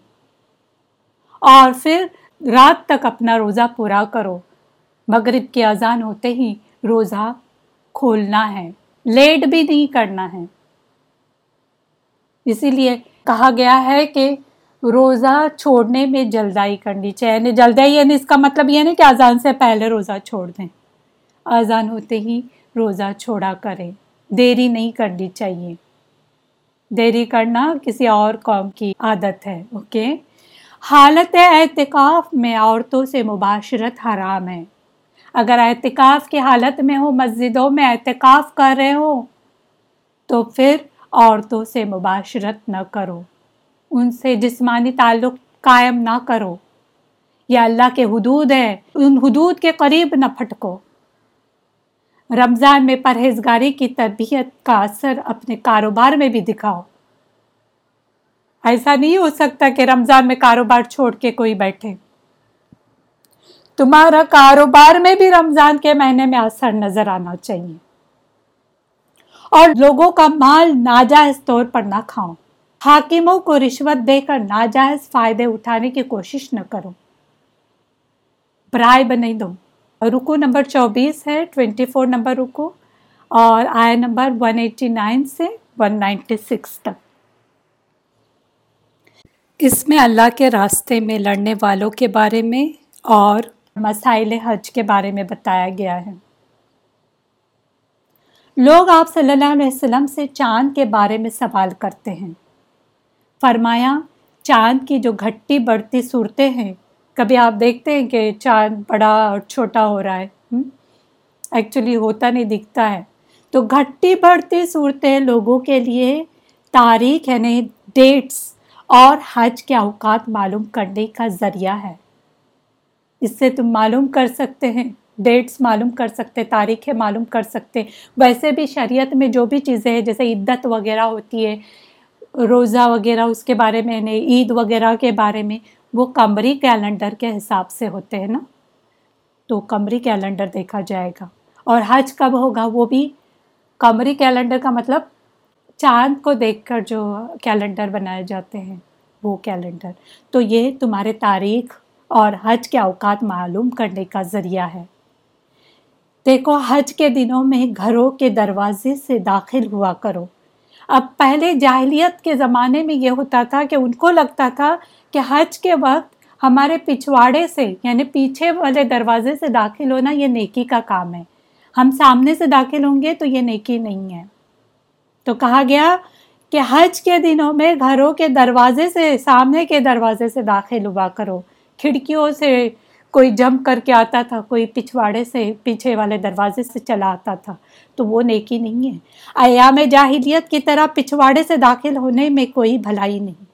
اور پھر رات تک اپنا روزہ پورا کرو۔ مغرب کی اذان ہوتے ہی روزہ کھولنا ہے، لیٹ بھی نہیں کرنا ہے۔ اسی لیے کہا گیا ہے کہ روزہ چھوڑنے میں جلدائی کرنی چاہیے۔ جلدائی یعنی اس کا مطلب یہ نہیں کہ اذان سے پہلے روزہ چھوڑ دیں۔ اذان ہوتے ہی روزہ چھوڑا کریں۔ دیری نہیں کرنی چاہیے۔ دیری کرنا کسی اور قوم کی عادت ہے اوکے حالت اعتکاف میں عورتوں سے مباشرت حرام ہے۔ اگر اعتکاف کی حالت میں ہو، مسجدوں میں اعتکاف کر رہے ہو، تو پھر عورتوں سے مباشرت نہ کرو۔ ان سے جسمانی تعلق قائم نہ کرو۔ یہ اللہ کے حدود ہے۔ ان حدود کے قریب نہ پھٹکو۔ رمضان میں پرہیزگاری کی تربیت کا اثر اپنے کاروبار میں بھی دکھاؤ۔ ایسا نہیں ہو سکتا کہ رمضان میں کاروبار چھوڑ کے کوئی بیٹھے۔ تمہارا کاروبار میں بھی رمضان کے مہینے میں اثر نظر آنا چاہیے۔ اور لوگوں کا مال ناجائز طور پر نہ کھاؤ۔ حاکموں کو رشوت دے کر ناجائز فائدے اٹھانے کی کوشش نہ کرو۔ برائے بنے دو۔ رکو نمبر چوبیس ہے، ٹوینٹی فور نمبر رکو اور آیا نمبر ون ایٹی نائن سے ون نائنٹی سکس تک۔ اس میں اللہ کے راستے میں لڑنے والوں کے بارے میں اور مسائل حج کے بارے میں بتایا گیا ہے۔ لوگ آپ صلی اللہ علیہ وسلم سے چاند کے بارے میں سوال کرتے ہیں۔ فرمایا، چاند کی جو گھٹی بڑھتی صورتیں ہیں کبھی آپ دیکھتے ہیں کہ چاند بڑا اور چھوٹا ہو رہا ہے ایکچولی ہوتا نہیں، دکھتا ہے۔ تو گھٹی بڑھتی صورتیں لوگوں کے لیے تاریخ یعنی ڈیٹس اور حج کے اوقات معلوم کرنے کا ذریعہ ہے۔ اس سے تم معلوم کر سکتے ہیں ڈیٹس معلوم کر سکتے تاریخیں معلوم کر سکتے ویسے بھی شریعت میں جو بھی چیزیں ہیں، جیسے عدت وغیرہ ہوتی ہے، روزہ وغیرہ، اس کے بارے میں یعنی عید وغیرہ کے بارے میں وہ کمری کیلنڈر کے حساب سے ہوتے ہیں نا۔ تو کمری کیلنڈر دیکھا جائے گا۔ اور حج کب ہوگا؟ وہ بھی کمری کیلنڈر کا مطلب چاند کو دیکھ کر جو کیلنڈر بنائے جاتے ہیں، وہ کیلنڈر۔ تو یہ تمہارے تاریخ اور حج کے اوقات معلوم کرنے کا ذریعہ ہے۔ دیکھو، حج کے دنوں میں گھروں کے دروازے سے داخل ہوا کرو۔ اب پہلے جاہلیت کے زمانے میں یہ ہوتا تھا کہ ان کو لگتا تھا کہ حج کے وقت ہمارے پچھواڑے سے یعنی پیچھے والے دروازے سے داخل ہونا یہ نیکی کا کام ہے۔ ہم سامنے سے داخل ہوں گے تو یہ نیکی نہیں ہے۔ تو کہا گیا کہ حج کے دنوں میں گھروں کے دروازے سے، سامنے کے دروازے سے داخل ہوا کرو۔ کھڑکیوں سے کوئی جمپ کر کے آتا تھا، کوئی پچھواڑے سے پیچھے والے دروازے سے چلا آتا تھا۔ تو وہ نیکی نہیں ہے۔ ایام جاہلیت کی طرح پچھواڑے سے داخل ہونے میں کوئی بھلائی نہیں۔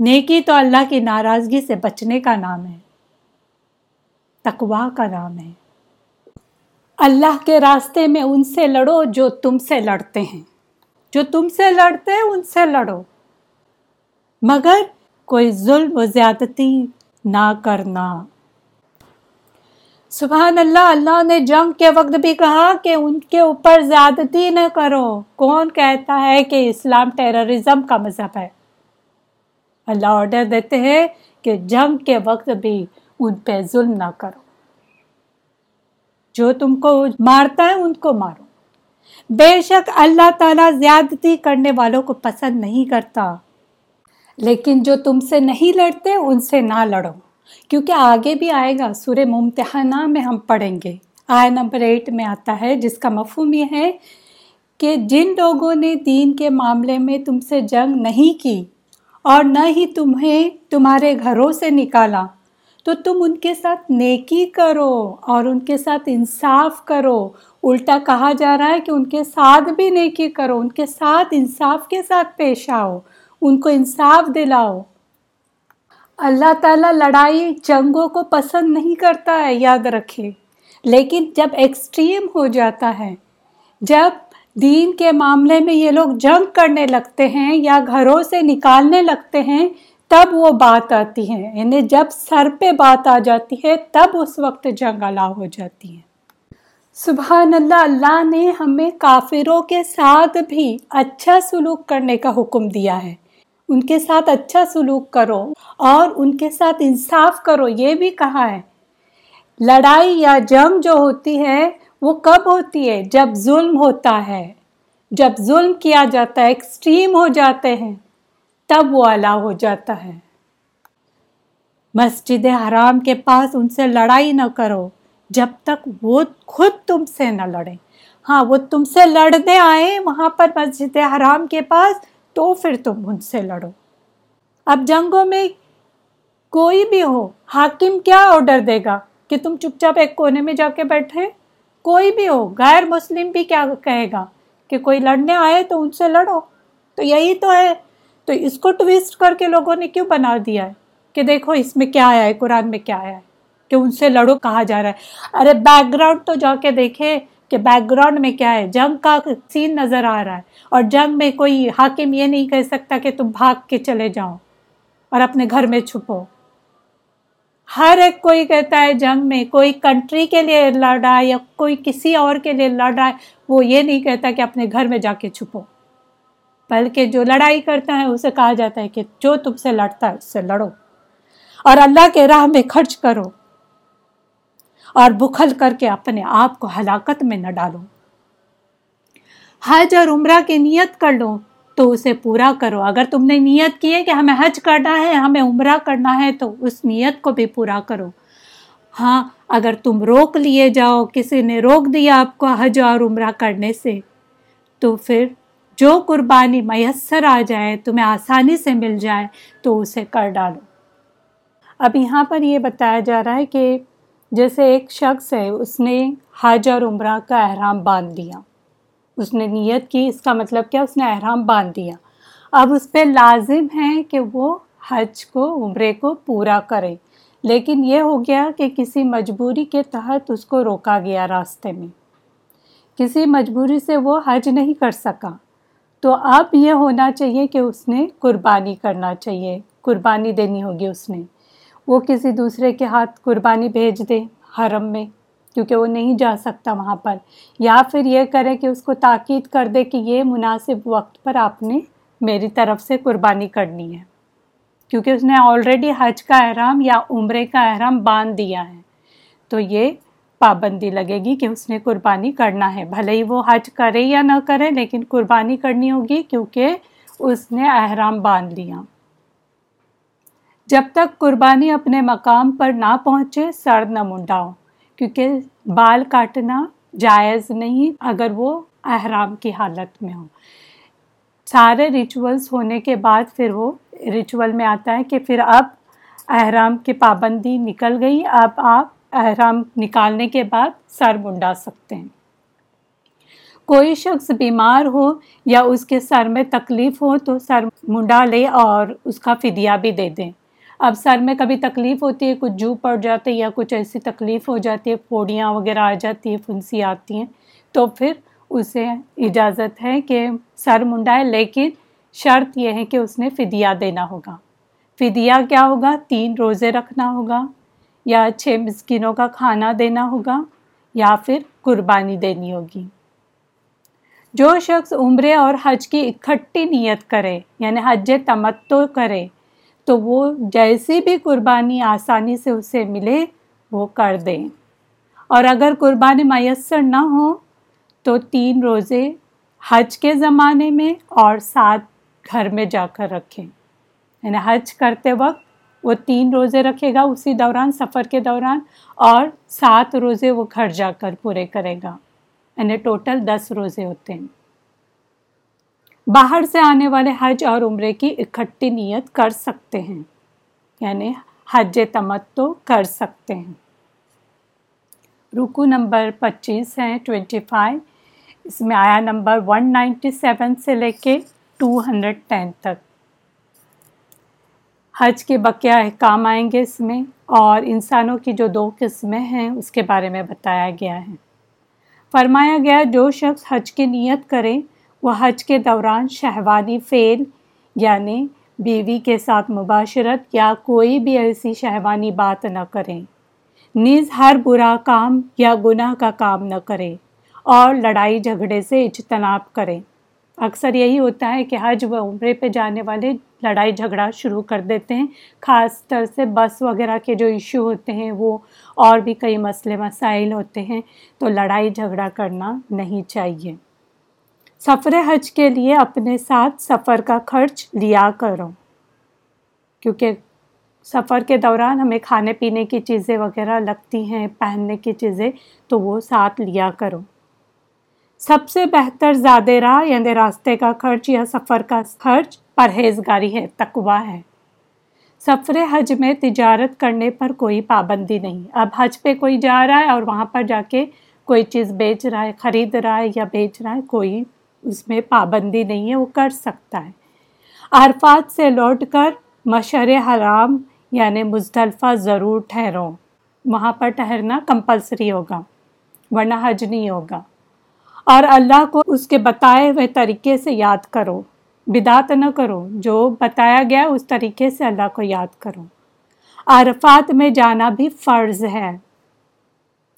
نیکی تو اللہ کی ناراضگی سے بچنے کا نام ہے تقوا کا نام ہے۔ اللہ کے راستے میں ان سے لڑو جو تم سے لڑتے ہیں۔ جو تم سے لڑتے ہیں، ان سے لڑو۔ مگر کوئی ظلم و زیادتی نہ کرنا۔ سبحان اللہ اللہ نے جنگ کے وقت بھی کہا کہ ان کے اوپر زیادتی نہ کرو۔ کون کہتا ہے کہ اسلام ٹیررزم کا مذہب ہے؟ اللہ آرڈر دیتے ہیں کہ جنگ کے وقت بھی ان پہ ظلم نہ کرو۔ جو تم کو مارتا ہے ان کو مارو۔ بے شک اللہ تعالیٰ زیادتی کرنے والوں کو پسند نہیں کرتا۔ لیکن جو تم سے نہیں لڑتے ان سے نہ لڑو۔ کیونکہ آگے بھی آئے گا۔ سورہ ممتحنہ میں ہم پڑھیں گے۔ آئے نمبر ایٹ میں آتا ہے، جس کا مفہوم یہ ہے کہ جن لوگوں نے دین کے معاملے میں تم سے جنگ نہیں کی اور نہ ہی تمہیں تمہارے گھروں سے نکالا۔ تو تم ان کے ساتھ نیکی کرو اور ان کے ساتھ انصاف کرو۔ الٹا کہا جا رہا ہے کہ ان کے ساتھ بھی نیکی کرو، ان کے ساتھ انصاف کے ساتھ پیش آؤ، ان کو انصاف دلاؤ۔ اللہ تعالیٰ لڑائی جنگوں کو پسند نہیں کرتا ہے، یاد رکھے۔ لیکن جب ایکسٹریم ہو جاتا ہے، جب دین کے معاملے میں یہ لوگ جنگ کرنے لگتے ہیں یا گھروں سے نکالنے لگتے ہیں، تب وہ بات آتی ہے۔ یعنی جب سر پہ بات آ جاتی ہے، تب اس وقت جنگ الاؤ ہو جاتی ہے۔ سبحان اللہ اللہ نے ہمیں کافروں کے ساتھ بھی اچھا سلوک کرنے کا حکم دیا ہے۔ ان کے ساتھ اچھا سلوک کرو اور ان کے ساتھ انصاف کرو، یہ بھی کہا ہے۔ لڑائی یا جنگ جو ہوتی ہے وہ کب ہوتی ہے؟ جب ظلم ہوتا ہے۔ جب ظلم کیا جاتا ہے ایکسٹریم ہو جاتے ہیں۔ تب وہ الا ہو جاتا ہے۔ مسجد حرام کے پاس ان سے لڑائی نہ کرو۔ جب تک وہ خود تم سے نہ لڑے ہاں وہ تم سے لڑنے آئے وہاں پر مسجد حرام کے پاس، تو پھر تم ان سے لڑو۔ اب جنگوں میں کوئی بھی ہو، حاکم کیا آرڈر دے گا کہ تم چپ چاپ ایک کونے میں جا کے بیٹھے؟ کوئی بھی ہو، غیر مسلم بھی کیا کہے گا کہ کوئی لڑنے آئے تو ان سے لڑو۔ تو یہی تو ہے۔ تو اس کو ٹویسٹ کر کے لوگوں نے کیوں بنا دیا ہے کہ دیکھو اس میں کیا آیا ہے، قرآن میں کیا آیا ہے؟ کہ ان سے لڑو کہا جا رہا ہے۔ ارے بیک گراؤنڈ تو جا کے دیکھے کہ بیک گراؤنڈ میں کیا ہے۔ جنگ کا سین نظر آ رہا ہے۔ اور جنگ میں کوئی حاکم یہ نہیں کہہ سکتا کہ تم بھاگ کے چلے جاؤ اور اپنے گھر میں چھپو۔ ہر ایک کوئی کہتا ہے جنگ میں، کوئی کنٹری کے لیے لڑ رہا ہے یا کوئی کسی اور کے لیے لڑ رہا ہے، وہ یہ نہیں کہتا کہ اپنے گھر میں جا کے چھپو۔ بلکہ جو لڑائی کرتا ہے، اسے کہا جاتا ہے کہ جو تم سے لڑتا ہے، اس سے لڑو۔ اور اللہ کے راہ میں خرچ کرو۔ اور بخل کر کے اپنے آپ کو ہلاکت میں نہ ڈالو۔ حج اور عمرہ کی نیت کر لو۔ تو اسے پورا کرو۔ اگر تم نے نیت کی ہے کہ ہمیں حج کرنا ہے، ہمیں عمرہ کرنا ہے، تو اس نیت کو بھی پورا کرو۔ ہاں اگر تم روک لیے جاؤ، کسی نے روک دیا آپ کو حج اور عمرہ کرنے سے، تو پھر جو قربانی میسر آ جائے، تمہیں آسانی سے مل جائے، تو اسے کر ڈالو۔ اب یہاں پر یہ بتایا جا رہا ہے کہ جیسے ایک شخص ہے، اس نے حج اور عمرہ کا احرام باندھ دیا اس نے نیت کی، اس کا مطلب کیا؟ اس نے احرام باندھ دیا۔ اب اس پہ لازم ہے کہ وہ حج کو، عمرے کو پورا کرے۔ لیکن یہ ہو گیا کہ کسی مجبوری کے تحت اس کو روکا گیا راستے میں۔ کسی مجبوری سے وہ حج نہیں کر سکا۔ تو اب یہ ہونا چاہیے کہ اس نے قربانی کرنا چاہیے۔ قربانی دینی ہوگی اس نے۔ وہ کسی دوسرے کے ہاتھ قربانی بھیج دے حرم میں۔ کیونکہ وہ نہیں جا سکتا وہاں پر۔ یا پھر یہ کرے کہ اس کو تاکید کر دے کہ یہ مناسب وقت پر آپ نے میری طرف سے قربانی کرنی ہے۔ کیونکہ اس نے آلریڈی حج کا احرام یا عمرے کا احرام باندھ دیا ہے۔ تو یہ پابندی لگے گی کہ اس نے قربانی کرنا ہے۔ بھلے ہی وہ حج کرے یا نہ کرے، لیکن قربانی کرنی ہوگی کیونکہ اس نے احرام باندھ لیا۔ جب تک قربانی اپنے مقام پر نہ پہنچے، سر نہ منڈاؤ۔ کیونکہ بال کاٹنا جائز نہیں اگر وہ احرام کی حالت میں ہو۔ سارے ریچولس ہونے کے بعد پھر وہ ریچول میں آتا ہے کہ پھر اب احرام کی پابندی نکل گئی۔ اب آپ احرام نکالنے کے بعد سر منڈا سکتے ہیں۔ کوئی شخص بیمار ہو یا اس کے سر میں تکلیف ہو تو سر منڈا لے اور اس کا فدیہ بھی دے دیں۔ اب سر میں کبھی تکلیف ہوتی ہے، کچھ جو پڑ جاتے یا کچھ ایسی تکلیف ہو جاتی ہے پوڑیاں وغیرہ آ جاتی ہیں، پھنسی آتی ہیں۔ تو پھر اسے اجازت ہے کہ سر منڈائے لیکن شرط یہ ہے کہ اس نے فدیہ دینا ہوگا۔ فدیہ کیا ہوگا؟ تین روزے رکھنا ہوگا، یا چھ مسکینوں کا کھانا دینا ہوگا، یا پھر قربانی دینی ہوگی۔ جو شخص عمرے اور حج کی اکٹھی نیت کرے یعنی حج تمتو کرے تو وہ جیسی بھی قربانی آسانی سے اسے ملے، وہ کر دیں۔ اور اگر قربانی میسر نہ ہو، تو تین روزے حج کے زمانے میں اور ساتھ گھر میں جا کر رکھیں۔ یعنی حج کرتے وقت وہ تین روزے رکھے گا اسی دوران، سفر کے دوران، اور سات روزے وہ گھر جا کر پورے کرے گا۔ یعنی ٹوٹل دس روزے ہوتے ہیں۔ باہر سے آنے والے حج اور عمرے کی اکٹھی نیت کر سکتے ہیں۔ یعنی حج تمت تو کر سکتے ہیں۔ رکو نمبر پچیس ہیں ٹوینٹی فائیو۔ اس میں آیا نمبر ون نائنٹی سیون سے لے کے ٹو ہنڈریڈ ٹین تک۔ حج کے بقیہ احکام آئیں گے اس میں اور انسانوں کی جو دو قسمیں ہیں، اس کے بارے میں بتایا گیا ہے۔ فرمایا گیا، جو شخص حج کی نیت کرے وہ حج کے دوران شہوانی فعل یعنی بیوی کے ساتھ مباشرت یا کوئی بھی ایسی شہوانی بات نہ کریں۔ نیز ہر برا کام یا گناہ کا کام نہ کرے اور لڑائی جھگڑے سے اجتناب کریں۔ اکثر یہی ہوتا ہے کہ حج و عمرے پہ جانے والے لڑائی جھگڑا شروع کر دیتے ہیں، خاص طر سے بس وغیرہ کے جو ایشو ہوتے ہیں وہ اور بھی کئی مسئلے مسائل ہوتے ہیں، تو لڑائی جھگڑا کرنا نہیں چاہیے۔ سفر حج کے لیے اپنے ساتھ سفر کا خرچ لیا کرو۔ کیونکہ سفر کے دوران ہمیں کھانے پینے کی چیزیں وغیرہ لگتی ہیں، پہننے کی چیزیں، تو وہ ساتھ لیا کرو۔ سب سے بہتر زیادہ راہ یعنی راستے کا خرچ یا سفر کا خرچ پرہیزگاری ہے تقوا ہے۔ سفر حج میں تجارت کرنے پر کوئی پابندی نہیں۔ اب حج پہ کوئی جا رہا ہے اور وہاں پر جا کے کوئی چیز بیچ رہا ہے، خرید رہا ہے یا بیچ رہا ہے، کوئی اس میں پابندی نہیں ہے، وہ کر سکتا ہے۔ عرفات سے لوٹ کر مشر حرام یعنی مزدلفہ ضرور ٹھہرو۔ وہاں پر ٹھہرنا کمپلسری ہوگا، ورنہ حج نہیں ہوگا۔ اور اللہ کو اس کے بتائے ہوئے طریقے سے یاد کرو۔ بدعت نہ کرو، جو بتایا گیا اس طریقے سے اللہ کو یاد کرو۔ عرفات میں جانا بھی فرض ہے،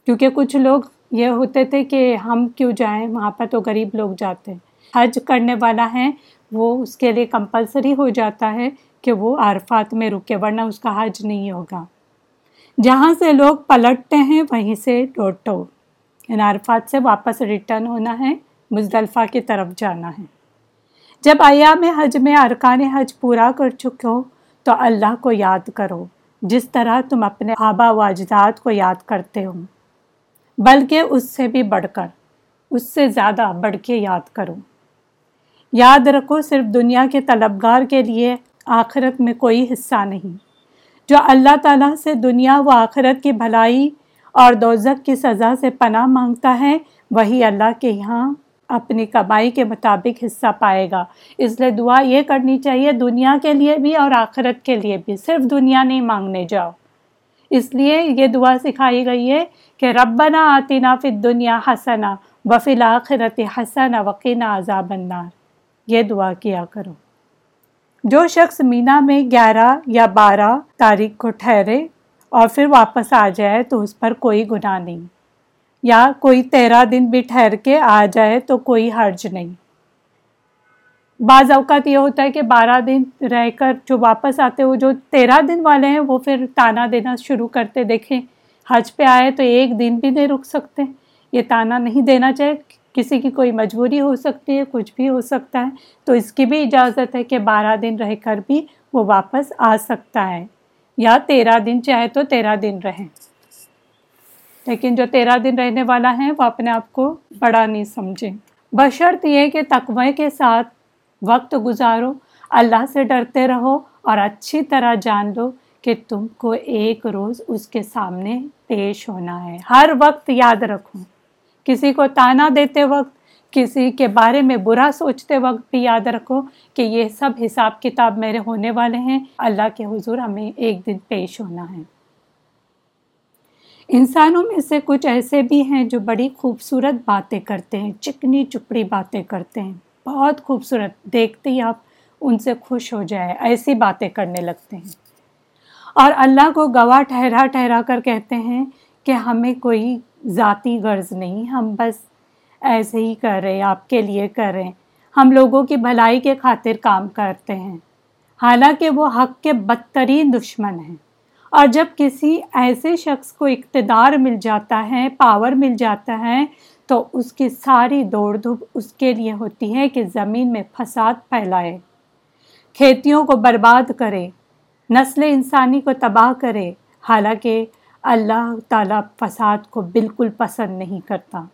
کیونکہ کچھ لوگ یہ ہوتے تھے کہ ہم کیوں جائیں؟ وہاں پر تو غریب لوگ جاتے ہیں۔ حج کرنے والا ہے، وہ اس کے لیے کمپلسری ہو جاتا ہے کہ وہ عرفات میں رکے، ورنہ اس کا حج نہیں ہوگا۔ جہاں سے لوگ پلٹتے ہیں، وہیں سے لوٹو۔ ان عرفات سے واپس ریٹرن ہونا ہے، مزدلفہ کی طرف جانا ہے۔ جب ایام حج میں ارکان حج پورا کر چکے ہو، تو اللہ کو یاد کرو۔ جس طرح تم اپنے آبا و اجداد کو یاد کرتے ہو۔ بلکہ اس سے بھی بڑھ کر، اس سے زیادہ بڑھ کے یاد کرو یاد رکھو، صرف دنیا کے طلبگار کے لیے آخرت میں کوئی حصہ نہیں۔ جو اللہ تعالیٰ سے دنیا و آخرت کی بھلائی اور دوزک کی سزا سے پناہ مانگتا ہے، وہی اللہ کے یہاں اپنی کمائی کے مطابق حصہ پائے گا۔ اس لیے دعا یہ کرنی چاہیے، دنیا کے لیے بھی اور آخرت کے لیے بھی۔ صرف دنیا نہیں، مانگنے جاؤ۔ اس لیے یہ دعا سکھائی گئی ہے کہ ربنا آتینا فی دنیا حسنا وفی الآخرت حسنا وقینا عذاب النار۔ یہ دعا کیا کرو۔ جو شخص مینا میں گیارہ یا بارہ تاریخ کو ٹھہرے اور پھر واپس آ جائے تو اس پر کوئی گناہ نہیں۔ یا کوئی تیرہ دن بھی ٹھہر کے آ جائے تو کوئی حرج نہیں۔ بعض اوقات یہ ہوتا ہے کہ بارہ دن رہ کر جو واپس آتے وہ جو تیرہ دن والے ہیں، وہ پھر تانا دینا شروع کرتے دیکھیں۔ حج پہ آئے تو ایک دن بھی نہیں رک سکتے۔ یہ تانا نہیں دینا چاہیے۔ کسی کی کوئی مجبوری ہو سکتی ہے، کچھ بھی ہو سکتا ہے۔ تو اس کی بھی اجازت ہے کہ بارہ دن رہ کر بھی وہ واپس آ سکتا ہے۔ یا تیرہ دن چاہے تو تیرہ دن رہیں۔ لیکن جو تیرہ دن رہنے والا ہے، وہ اپنے آپ کو بڑا نہیں سمجھیں بشرط یہ کہ تقوی کے ساتھ وقت گزارو، اللہ سے ڈرتے رہو اور اچھی طرح جان لو کہ تم کو ایک روز اس کے سامنے پیش ہونا ہے۔ ہر وقت یاد رکھو، کسی کو تانا دیتے وقت، کسی کے بارے میں برا سوچتے وقت بھی یاد رکھو کہ یہ سب حساب کتاب میرے ہونے والے ہیں۔ اللہ کے حضور ہمیں ایک دن پیش ہونا ہے۔ انسانوں میں سے کچھ ایسے بھی ہیں جو بڑی خوبصورت باتیں کرتے ہیں، چکنی چپڑی باتیں کرتے ہیں۔ بہت خوبصورت، دیکھتے ہی آپ ان سے خوش ہو جائے ایسی باتیں کرنے لگتے ہیں۔ اور اللہ کو گواہ ٹھہرا ٹھہرا کر کہتے ہیں کہ ہمیں کوئی ذاتی غرض نہیں، ہم بس ایسے ہی کر رہے، آپ کے لیے کر رہے۔ ہم لوگوں کی بھلائی کے خاطر کام کرتے ہیں۔ حالانکہ وہ حق کے بدترین دشمن ہیں۔ اور جب کسی ایسے شخص کو اقتدار مل جاتا ہے پاور مل جاتا ہے تو اس کی ساری دوڑ دھوپ اس کے لیے ہوتی ہے کہ زمین میں فساد پھیلائے۔ کھیتیوں کو برباد کرے، نسل انسانی کو تباہ کرے۔ حالانکہ اللہ تعالیٰ فساد کو بالکل پسند نہیں کرتا۔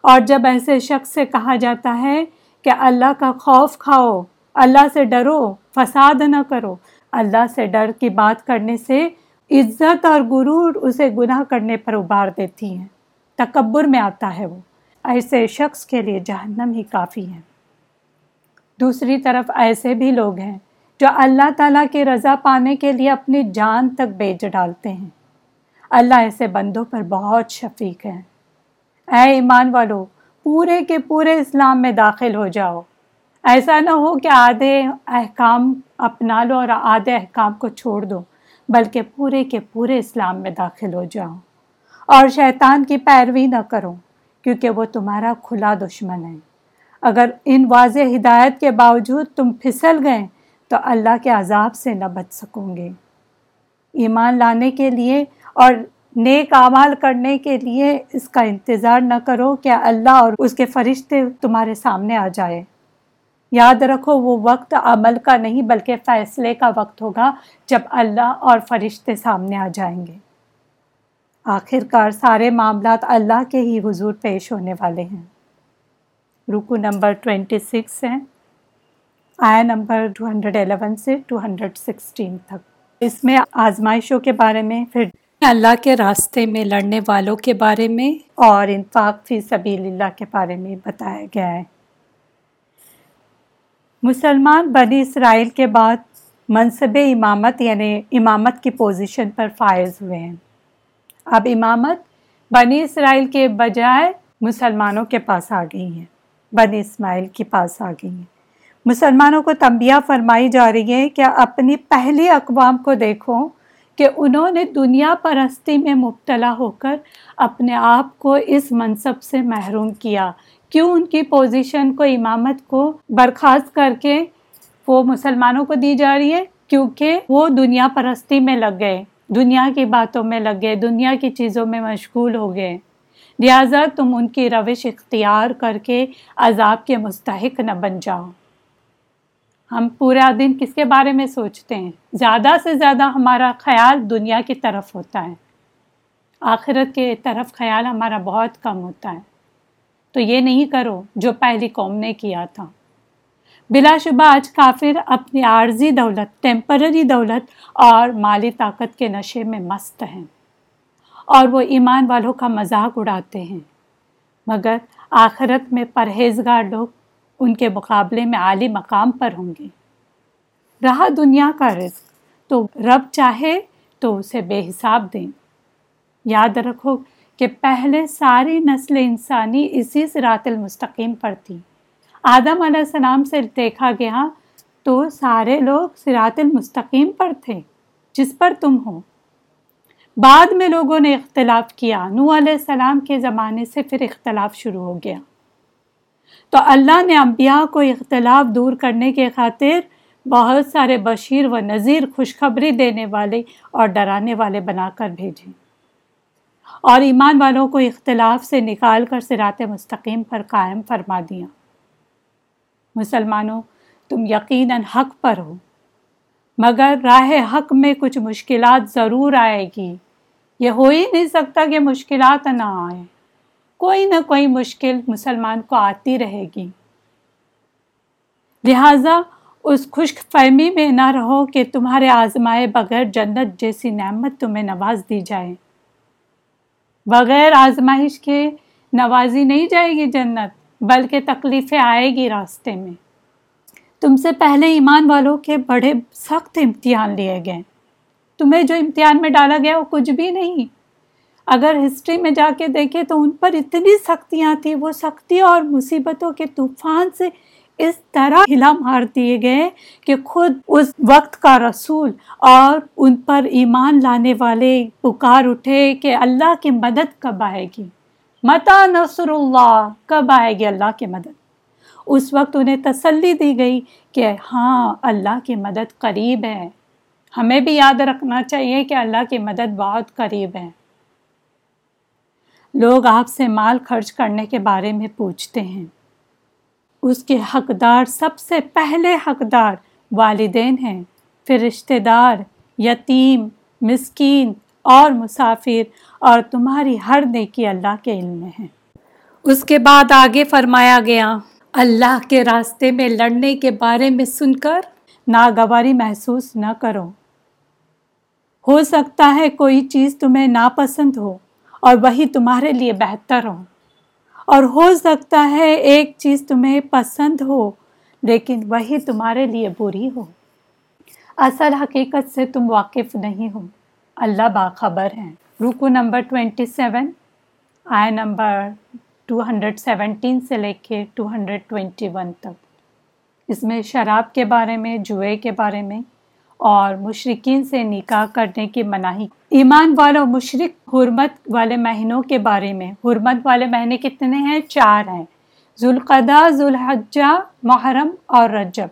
اور جب ایسے شخص سے کہا جاتا ہے کہ اللہ کا خوف کھاؤ، اللہ سے ڈرو، فساد نہ کرو، اللہ سے ڈر کی بات کرنے سے عزت اور غرور اسے گناہ کرنے پر ابار دیتی ہیں۔ تکبر میں آتا ہے وہ۔ ایسے شخص کے لیے جہنم ہی کافی ہے۔ دوسری طرف ایسے بھی لوگ ہیں جو اللہ تعالیٰ کی رضا پانے کے لیے اپنی جان تک بیچ ڈالتے ہیں۔ اللہ ایسے بندوں پر بہت شفیق ہے اے ایمان والو، پورے کے پورے اسلام میں داخل ہو جاؤ۔ ایسا نہ ہو کہ آدھے احکام اپنا لو اور آدھے احکام کو چھوڑ دو، بلکہ پورے کے پورے اسلام میں داخل ہو جاؤ۔ اور شیطان کی پیروی نہ کرو، کیونکہ وہ تمہارا کھلا دشمن ہے۔ اگر ان واضح ہدایت کے باوجود تم پھسل گئے، تو اللہ کے عذاب سے نہ بچ سکوں گے۔ ایمان لانے کے لیے اور نیک اعمال کرنے کے لیے اس کا انتظار نہ کرو کہ اللہ اور اس کے فرشتے تمہارے سامنے آ جائے یاد رکھو، وہ وقت عمل کا نہیں، بلکہ فیصلے کا وقت ہوگا جب اللہ اور فرشتے سامنے آ جائیں گے۔ آخر کار سارے معاملات اللہ کے ہی حضور پیش ہونے والے ہیں۔ رکو نمبر ٹوینٹی سکس ہے۔ آیا نمبر ٹو ہنڈریڈ الیون سے ٹو ہنڈریڈ سکسٹین تک۔ اس میں آزمائشوں کے بارے میں، پھر اللہ کے راستے میں لڑنے والوں کے بارے میں اور انفاق فی سبیل اللہ کے بارے میں بتایا گیا ہے۔ مسلمان بنی اسرائیل کے بعد منصب امامت یعنی امامت کی پوزیشن پر فائز ہوئے ہیں۔ اب امامت بنی اسرائیل کے بجائے مسلمانوں کے پاس آ گئی ہیں۔ بنی اسماعیل کے پاس آ گئی ہیں۔ مسلمانوں کو تنبیہ فرمائی جا رہی ہے کہ اپنی پہلی اقوام کو دیکھو کہ انہوں نے دنیا پرستی میں مبتلا ہو کر اپنے آپ کو اس منصب سے محروم کیا۔ کیوں ان کی پوزیشن کو امامت کو برخاست کر کے وہ مسلمانوں کو دی جا رہی ہے؟ کیونکہ وہ دنیا پرستی میں لگ گئے۔ دنیا کی باتوں میں لگ گئے دنیا کی چیزوں میں مشغول ہو گئے۔ لہٰذا تم ان کی روش اختیار کر کے عذاب کے مستحق نہ بن جاؤ۔ ہم پورا دن کس کے بارے میں سوچتے ہیں؟ زیادہ سے زیادہ ہمارا خیال دنیا کی طرف ہوتا ہے۔ آخرت کے طرف خیال ہمارا بہت کم ہوتا ہے۔ تو یہ نہیں کرو جو پہلی قوم نے کیا تھا۔ بلا شبہ آج کافر اپنی عارضی دولت ٹیمپرری دولت اور مالی طاقت کے نشے میں مست ہیں۔ اور وہ ایمان والوں کا مذاق اڑاتے ہیں۔ مگر آخرت میں پرہیزگار لوگ ان کے مقابلے میں عالی مقام پر ہوں گے۔ رہا دنیا کا رزق، تو رب چاہے تو اسے بے حساب دیں۔ یاد رکھو کہ پہلے ساری نسل انسانی اسی سرات المستقیم پر تھی۔ آدم علیہ السلام سے دیکھا گیا تو سارے لوگ سرات المستقیم پر تھے، جس پر تم ہو۔ بعد میں لوگوں نے اختلاف کیا۔ نو علیہ السلام کے زمانے سے پھر اختلاف شروع ہو گیا۔ تو اللہ نے انبیاء کو اختلاف دور کرنے کے خاطر بہت سارے بشیر و نذیر خوشخبری دینے والے اور ڈرانے والے بنا کر بھیجے۔ اور ایمان والوں کو اختلاف سے نکال کر سرات مستقیم پر قائم فرما دیا۔ مسلمانوں، تم یقیناً حق پر ہو۔ مگر راہ حق میں کچھ مشکلات ضرور آئے گی۔ یہ ہو ہی نہیں سکتا کہ مشکلات نہ آئیں۔ کوئی نہ کوئی مشکل مسلمان کو آتی رہے گی۔ لہٰذا اس خشک فہمی میں نہ رہو کہ تمہارے آزمائے بغیر جنت جیسی نعمت تمہیں نواز دی جائے۔ بغیر آزمائش کے نوازی نہیں جائے گی جنت۔ بلکہ تکلیفیں آئے گی راستے میں۔ تم سے پہلے ایمان والوں کے بڑے سخت امتحان لیے گئے۔ تمہیں جو امتحان میں ڈالا گیا وہ کچھ بھی نہیں۔ اگر ہسٹری میں جا کے دیکھے تو ان پر اتنی سختیاں تھیں، وہ سختی اور مصیبتوں کے طوفان سے اس طرح ہلا مار دیے گئے کہ خود اس وقت کا رسول اور ان پر ایمان لانے والے پکار اٹھے کہ اللہ کی مدد کب آئے گی۔ متا نصر اللہ کب آئے گی اللہ کی مدد؟ اس وقت انہیں تسلی دی گئی کہ ہاں اللہ کی مدد قریب ہے۔ ہمیں بھی یاد رکھنا چاہیے کہ اللہ کی مدد بہت قریب ہے۔ لوگ آپ سے مال خرچ کرنے کے بارے میں پوچھتے ہیں۔ اس کے حقدار سب سے پہلے حقدار والدین ہیں۔ پھر رشتہ دار، یتیم، مسکین اور مسافر اور تمہاری ہر نیکی اللہ کے علم میں ہے۔ اس کے بعد آگے فرمایا گیا، اللہ کے راستے میں لڑنے کے بارے میں سن کر ناگواری محسوس نہ کرو۔ ہو سکتا ہے کوئی چیز تمہیں ناپسند ہو اور وہی تمہارے لیے بہتر ہو۔ اور ہو سکتا ہے ایک چیز تمہیں پسند ہو، لیکن وہی تمہارے لیے بری ہو۔ اصل حقیقت سے تم واقف نہیں ہو۔ اللہ باخبر ہیں۔ رکو نمبر ٹوینٹی سیون آئے نمبر ٹو ہنڈریڈ سیونٹین سے لے کے ٹو ہنڈریڈ ٹوینٹی ون تک۔ اس میں شراب کے بارے میں، جوئے کے بارے میں اور مشرقین سے نکاح کرنے کی مناہی۔ ایمان والوں مشرق حرمت والے مہینوں کے بارے میں۔ حرمت والے مہینے کتنے ہیں؟ چار ہیں۔ ذوالقدہ ذوالحجہ، محرم اور رجب۔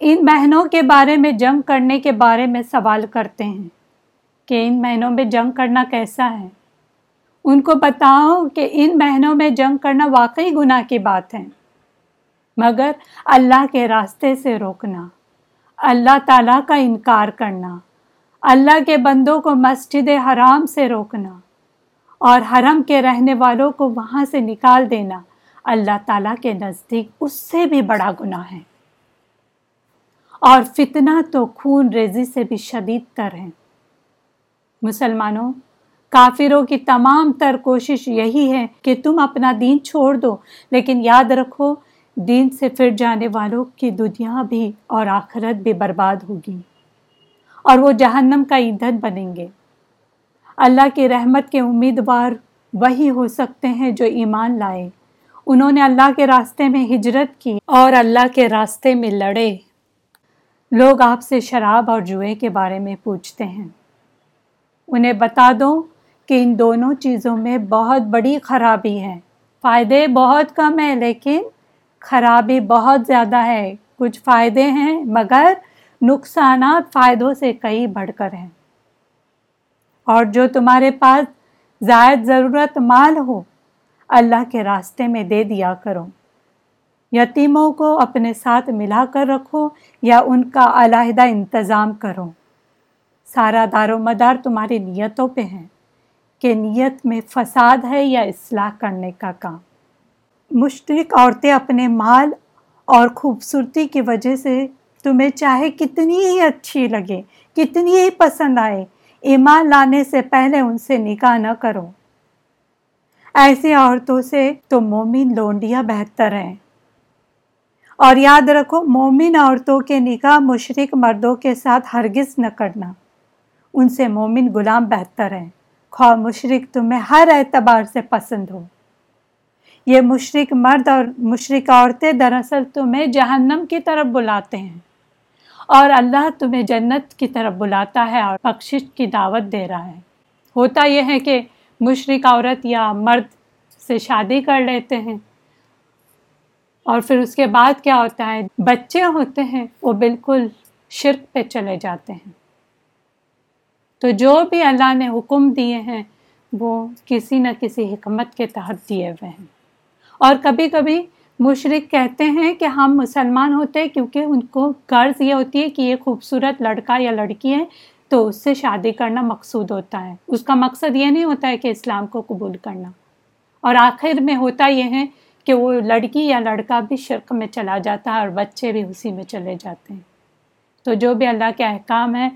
ان مہینوں کے بارے میں، جنگ کرنے کے بارے میں سوال کرتے ہیں۔ کہ ان مہینوں میں جنگ کرنا کیسا ہے؟ ان کو بتاؤ کہ ان مہینوں میں جنگ کرنا واقعی گناہ کی بات ہے۔ مگر اللہ کے راستے سے روکنا، اللہ تعالیٰ کا انکار کرنا، اللہ کے بندوں کو مسجد حرام سے روکنا اور حرم کے رہنے والوں کو وہاں سے نکال دینا اللہ تعالیٰ کے نزدیک اس سے بھی بڑا گناہ ہے۔ اور فتنہ تو خون ریزی سے بھی شدید تر ہے۔ مسلمانوں، کافروں کی تمام تر کوشش یہی ہے کہ تم اپنا دین چھوڑ دو، لیکن یاد رکھو، دین سے پھر جانے والوں کی دنیا بھی اور آخرت بھی برباد ہوگی اور وہ جہنم کا ایندھن بنیں گے۔ اللہ کی رحمت کے امیدوار وہی ہو سکتے ہیں جو ایمان لائے۔ انہوں نے اللہ کے راستے میں ہجرت کی اور اللہ کے راستے میں لڑے۔ لوگ آپ سے شراب اور جوئے کے بارے میں پوچھتے ہیں۔ انہیں بتا دو کہ ان دونوں چیزوں میں بہت بڑی خرابی ہے۔ فائدے بہت کم ہیں لیکن خرابی بہت زیادہ ہے۔ کچھ فائدے ہیں مگر نقصانات فائدوں سے کئی بڑھ کر ہیں۔ اور جو تمہارے پاس زائد ضرورت مال ہو، اللہ کے راستے میں دے دیا کرو۔ یتیموں کو اپنے ساتھ ملا کر رکھو یا ان کا علیحدہ انتظام کرو۔ سارا دار و مدار تمہاری نیتوں پہ ہیں کہ نیت میں فساد ہے یا اصلاح کرنے کا کام۔ مشترک عورتیں اپنے مال اور خوبصورتی کی وجہ سے تمہیں چاہے کتنی ہی اچھی لگے، کتنی ہی پسند آئے، ایمان لانے سے پہلے ان سے نکاح نہ کرو۔ ایسی عورتوں سے تو مومن لونڈیاں بہتر ہیں۔ اور یاد رکھو، مومن عورتوں کے نکاح مشرق مردوں کے ساتھ ہرگز نہ کرنا۔ ان سے مومن غلام بہتر ہیں۔ خواہ مشرق تمہیں ہر اعتبار سے پسند ہو۔ یہ مشرق مرد اور مشرق عورتیں دراصل تمہیں جہنم کی طرف بلاتے ہیں۔ اور اللہ تمہیں جنت کی طرف بلاتا ہے اور بخشش کی دعوت دے رہا ہے۔ ہوتا یہ ہے کہ مشرق عورت یا مرد سے شادی کر لیتے ہیں۔ اور پھر اس کے بعد کیا ہوتا ہے؟ بچے ہوتے ہیں، وہ بالکل شرک پہ چلے جاتے ہیں۔ تو جو بھی اللہ نے حکم دیے ہیں، وہ کسی نہ کسی حکمت کے تحت دیے ہوئے ہیں۔ اور کبھی کبھی مشرق کہتے ہیں کہ ہم مسلمان ہوتے ہیں کیونکہ ان کو غرض یہ ہوتی ہے کہ یہ خوبصورت لڑکا یا لڑکی ہے، تو اس سے شادی کرنا مقصود ہوتا ہے۔ اس کا مقصد یہ نہیں ہوتا ہے کہ اسلام کو قبول کرنا۔ اور آخر میں ہوتا یہ ہے کہ وہ لڑکی یا لڑکا بھی شرک میں چلا جاتا ہے اور بچے بھی اسی میں چلے جاتے ہیں۔ تو جو بھی اللہ کے احکام ہیں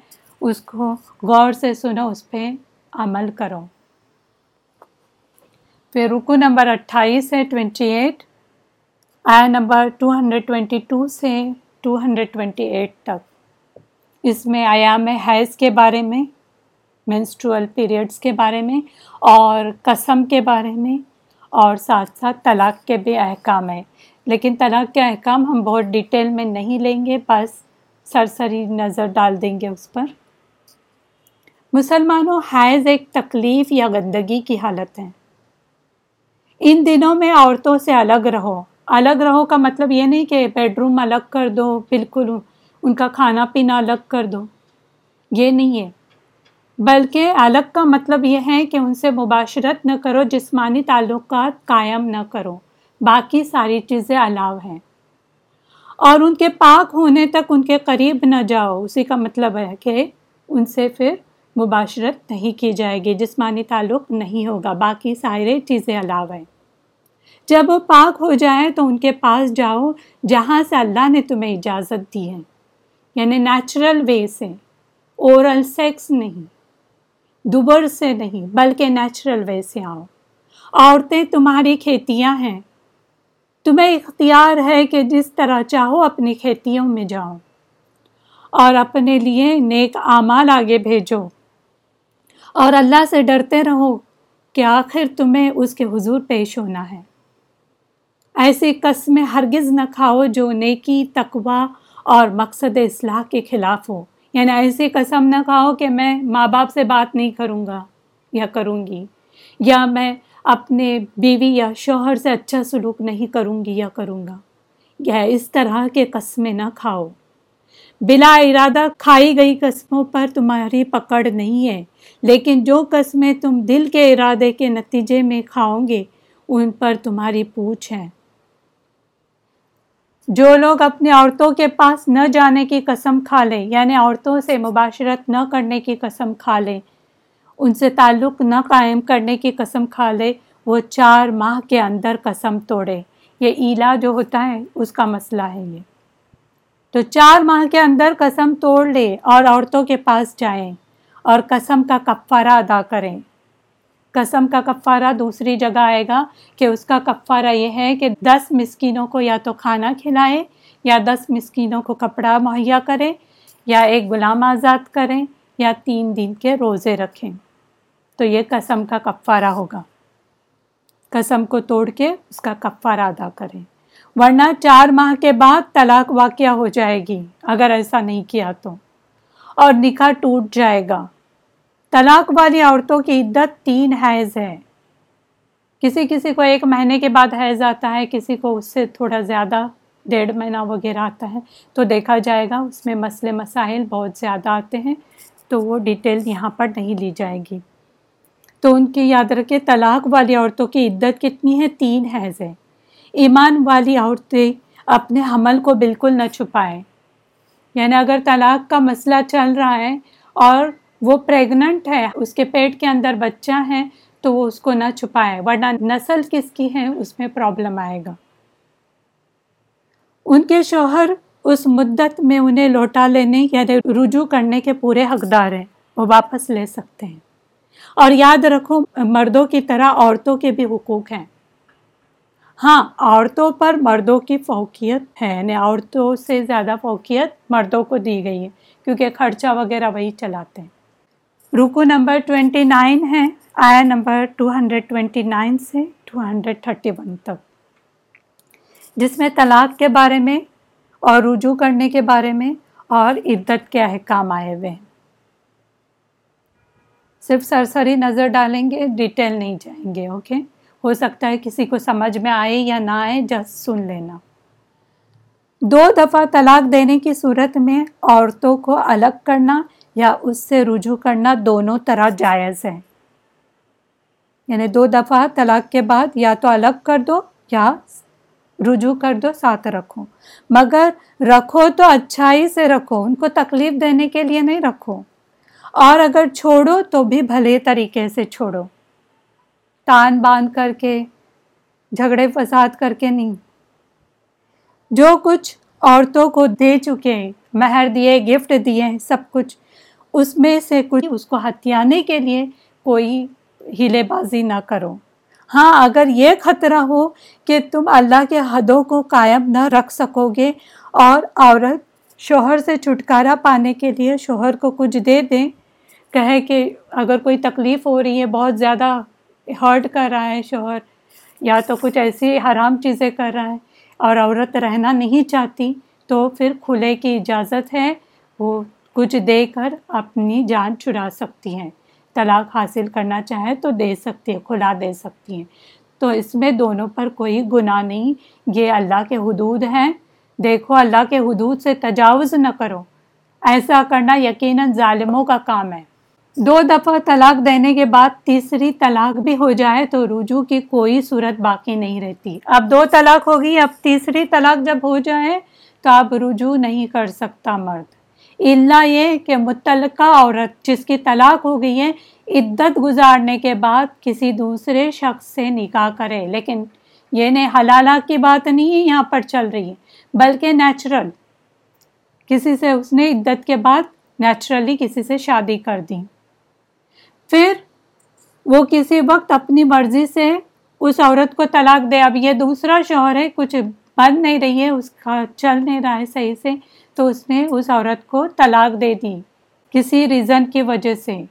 اس کو غور سے سنو، اس پہ عمل کرو۔ پھر رکو نمبر اٹھائیس ہے، ٹوینٹی ایٹ۔ آیا number two hundred twenty two سے ٹو ہنڈریڈ ٹوینٹی ایٹ تک۔ اس میں ایام حیض کے بارے میں مینسٹرول پیریڈس کے بارے میں اور قسم کے بارے میں اور ساتھ ساتھ طلاق کے بھی احکام ہیں۔ لیکن طلاق کے احکام ہم بہت ڈیٹیل میں نہیں لیں گے، بس سرسری نظر ڈال دیں گے اس پر۔ مسلمانوں حیض ایک تکلیف یا گندگی کی حالت ہے ان دنوں میں عورتوں سے الگ رہو۔ الگ رہو کا مطلب یہ نہیں کہ بیڈ روم الگ کر دو، بالکل ان کا کھانا پینا الگ کر دو۔ یہ نہیں ہے۔ بلکہ الگ کا مطلب یہ ہے کہ ان سے مباشرت نہ کرو، جسمانی تعلقات قائم نہ کرو۔ باقی ساری چیزیں الاؤ ہیں۔ اور ان کے پاک ہونے تک ان کے قریب نہ جاؤ۔ اسی کا مطلب ہے کہ ان سے پھر مباشرت نہیں کی جائے گی، جسمانی تعلق نہیں ہوگا، باقی سارے چیزیں الاؤ ہیں۔ جب وہ پاک ہو جائیں تو ان کے پاس جاؤ جہاں سے اللہ نے تمہیں اجازت دی ہے۔ یعنی نیچرل وے سے اورل سیکس نہیں، دوبر سے نہیں، بلکہ نیچرل وے سے آؤ۔ عورتیں تمہاری کھیتیاں ہیں۔ تمہیں اختیار ہے کہ جس طرح چاہو اپنی کھیتیوں میں جاؤ۔ اور اپنے لیے نیک اعمال آگے بھیجو۔ اور اللہ سے ڈرتے رہو کہ آخر تمہیں اس کے حضور پیش ہونا ہے۔ ایسی قسمیں ہرگز نہ کھاؤ جو نیکی تقوا اور مقصد اصلاح کے خلاف ہو۔ یعنی ایسی قسم نہ کھاؤ کہ میں ماں باپ سے بات نہیں کروں گا یا کروں گی، یا میں اپنے بیوی یا شوہر سے اچھا سلوک نہیں کروں گی یا کروں گا۔ یا اس طرح کے قسمیں نہ کھاؤ۔ بلا ارادہ کھائی گئی قسموں پر تمہاری پکڑ نہیں ہے، لیکن جو قسمیں تم دل کے ارادے کے نتیجے میں کھاؤ گے، ان پر تمہاری پوچھ ہے۔ جو لوگ اپنی عورتوں کے پاس نہ جانے کی قسم کھا لیں یعنی عورتوں سے مباشرت نہ کرنے کی قسم کھا لیں، ان سے تعلق نہ قائم کرنے کی قسم کھا لے، وہ چار ماہ کے اندر قسم توڑے۔ یہ ایلا جو ہوتا ہے، اس کا مسئلہ ہے یہ۔ تو چار ماہ کے اندر قسم توڑ لے اور عورتوں کے پاس جائیں اور قسم کا کفارہ ادا کریں۔ قسم کا کفارہ دوسری جگہ آئے گا کہ اس کا کفارہ یہ ہے کہ دس مسکینوں کو یا تو کھانا کھلائیں یا دس مسکینوں کو کپڑا مہیا کریں یا ایک غلام آزاد کریں یا تین دن کے روزے رکھیں۔ تو یہ قسم کا کفارہ ہوگا۔ قسم کو توڑ کے اس کا کفارہ ادا کریں۔ ورنہ چار ماہ کے بعد طلاق واقعہ ہو جائے گی، اگر ایسا نہیں کیا تو۔ اور نکاح ٹوٹ جائے گا۔ طلاق والی عورتوں کی عدت تین حیض ہے۔ کسی کسی کو ایک مہینے کے بعد حیض آتا ہے، کسی کو اس سے تھوڑا زیادہ ڈیڑھ مہینہ وغیرہ آتا ہے۔ تو دیکھا جائے گا، اس میں مسئلے مسائل بہت زیادہ آتے ہیں، تو وہ ڈیٹیل یہاں پر نہیں لی جائے گی۔ تو ان کی یاد رکھے طلاق والی عورتوں کی عدت کتنی ہے؟ تین حیض ہے۔ ایمان والی عورتیں اپنے حمل کو بالکل نہ چھپائیں۔ یعنی اگر طلاق کا مسئلہ چل رہا ہے اور وہ پریگننٹ ہے، اس کے پیٹ کے اندر بچہ ہے، تو وہ اس کو نہ چھپائے ورنہ نسل کس کی ہے، اس میں پرابلم آئے گا۔ ان کے شوہر اس مدت میں انہیں لوٹا لینے یا رجوع کرنے کے پورے حقدار ہیں۔ وہ واپس لے سکتے ہیں۔ اور یاد رکھو، مردوں کی طرح عورتوں کے بھی حقوق ہیں۔ ہاں عورتوں پر مردوں کی فوقیت ہے یعنی عورتوں سے زیادہ فوقیت مردوں کو دی گئی ہے، کیونکہ خرچہ وغیرہ وہی چلاتے ہیں۔ رکو نمبر ٹوینٹی نائن ہے، آیا number two hundred twenty nine سے ٹو ہنڈریڈ تھرٹی ون تک۔ جس میں طلاق کے بارے میں اور رجوع کرنے کے بارے میں اور عدت کے احکام آئے ہوئے ہیں۔ صرف سرسری نظر ڈالیں گے، ڈیٹیل نہیں جائیں گے، اوکے؟ ہو سکتا ہے کسی کو سمجھ میں آئے یا نہ آئے جسٹ سن لینا۔ دو دفعہ طلاق دینے کی صورت میں عورتوں کو الگ کرنا یا اس سے رجوع کرنا دونوں طرح جائز ہے یعنی دو دفعہ طلاق کے بعد یا تو الگ کر دو یا رجوع کر دو، ساتھ رکھو۔ مگر رکھو تو اچھائی سے رکھو، ان کو تکلیف دینے کے لیے نہیں رکھو۔ اور اگر چھوڑو تو بھی بھلے طریقے سے چھوڑو۔ تان باندھ کر کے، جھگڑے فساد کر کے نہیں۔ جو کچھ عورتوں کو دے چکے ہیں، مہر دیے، گفٹ دیے سب کچھ، اس میں سے کچھ اس کو ہتھیانے کے لیے کوئی ہیلے بازی نہ کرو۔ ہاں اگر یہ خطرہ ہو کہ تم اللہ کے حدوں کو قائم نہ رکھ سکو گے اور عورت شوہر سے چھٹکارا پانے کے لیے شوہر کو کچھ دے دیں، کہے کہ اگر کوئی تکلیف ہو رہی ہے، بہت زیادہ ہرٹ کر رہا ہے شوہر، یا تو کچھ ایسی حرام چیزیں کر رہا ہے اور عورت رہنا نہیں چاہتی، تو پھر کھلے کی اجازت ہے، وہ کچھ دے کر اپنی جان چھڑا سکتی ہیں۔ طلاق حاصل کرنا چاہے تو دے سکتی ہے، کھلا دے سکتی ہیں۔ تو اس میں دونوں پر کوئی گناہ نہیں، یہ اللہ کے حدود ہیں۔ دیکھو، اللہ کے حدود سے تجاوز نہ کرو۔ ایسا کرنا یقیناً ظالموں کا کام ہے۔ دو دفعہ طلاق دینے کے بعد تیسری طلاق بھی ہو جائے تو رجوع کی کوئی صورت باقی نہیں رہتی۔ اب دو طلاق ہوگی، اب تیسری طلاق جب ہو جائے تو اب رجوع نہیں کر سکتا مرد۔ اللہ یہ کہ متعلقہ عورت جس کی طلاق ہو گئی ہے، عدت گزارنے کے بعد کسی دوسرے شخص سے نکاح کرے۔ لیکن یہ نہیں حلالہ کی بات نہیں ہے یہاں پر چل رہی ہے بلکہ نیچرل۔ کسی سے اس نے عدت کے بعد نیچرلی کسی سے شادی کر دی۔ پھر وہ کسی وقت اپنی مرضی سے اس عورت کو طلاق دے۔ اب یہ دوسرا شوہر ہے، کچھ بن نہیں رہی ہے، اس کا چل نہیں رہا ہے صحیح سے، تو اس نے اس عورت کو طلاق دے دی کسی ریزن کی وجہ سے۔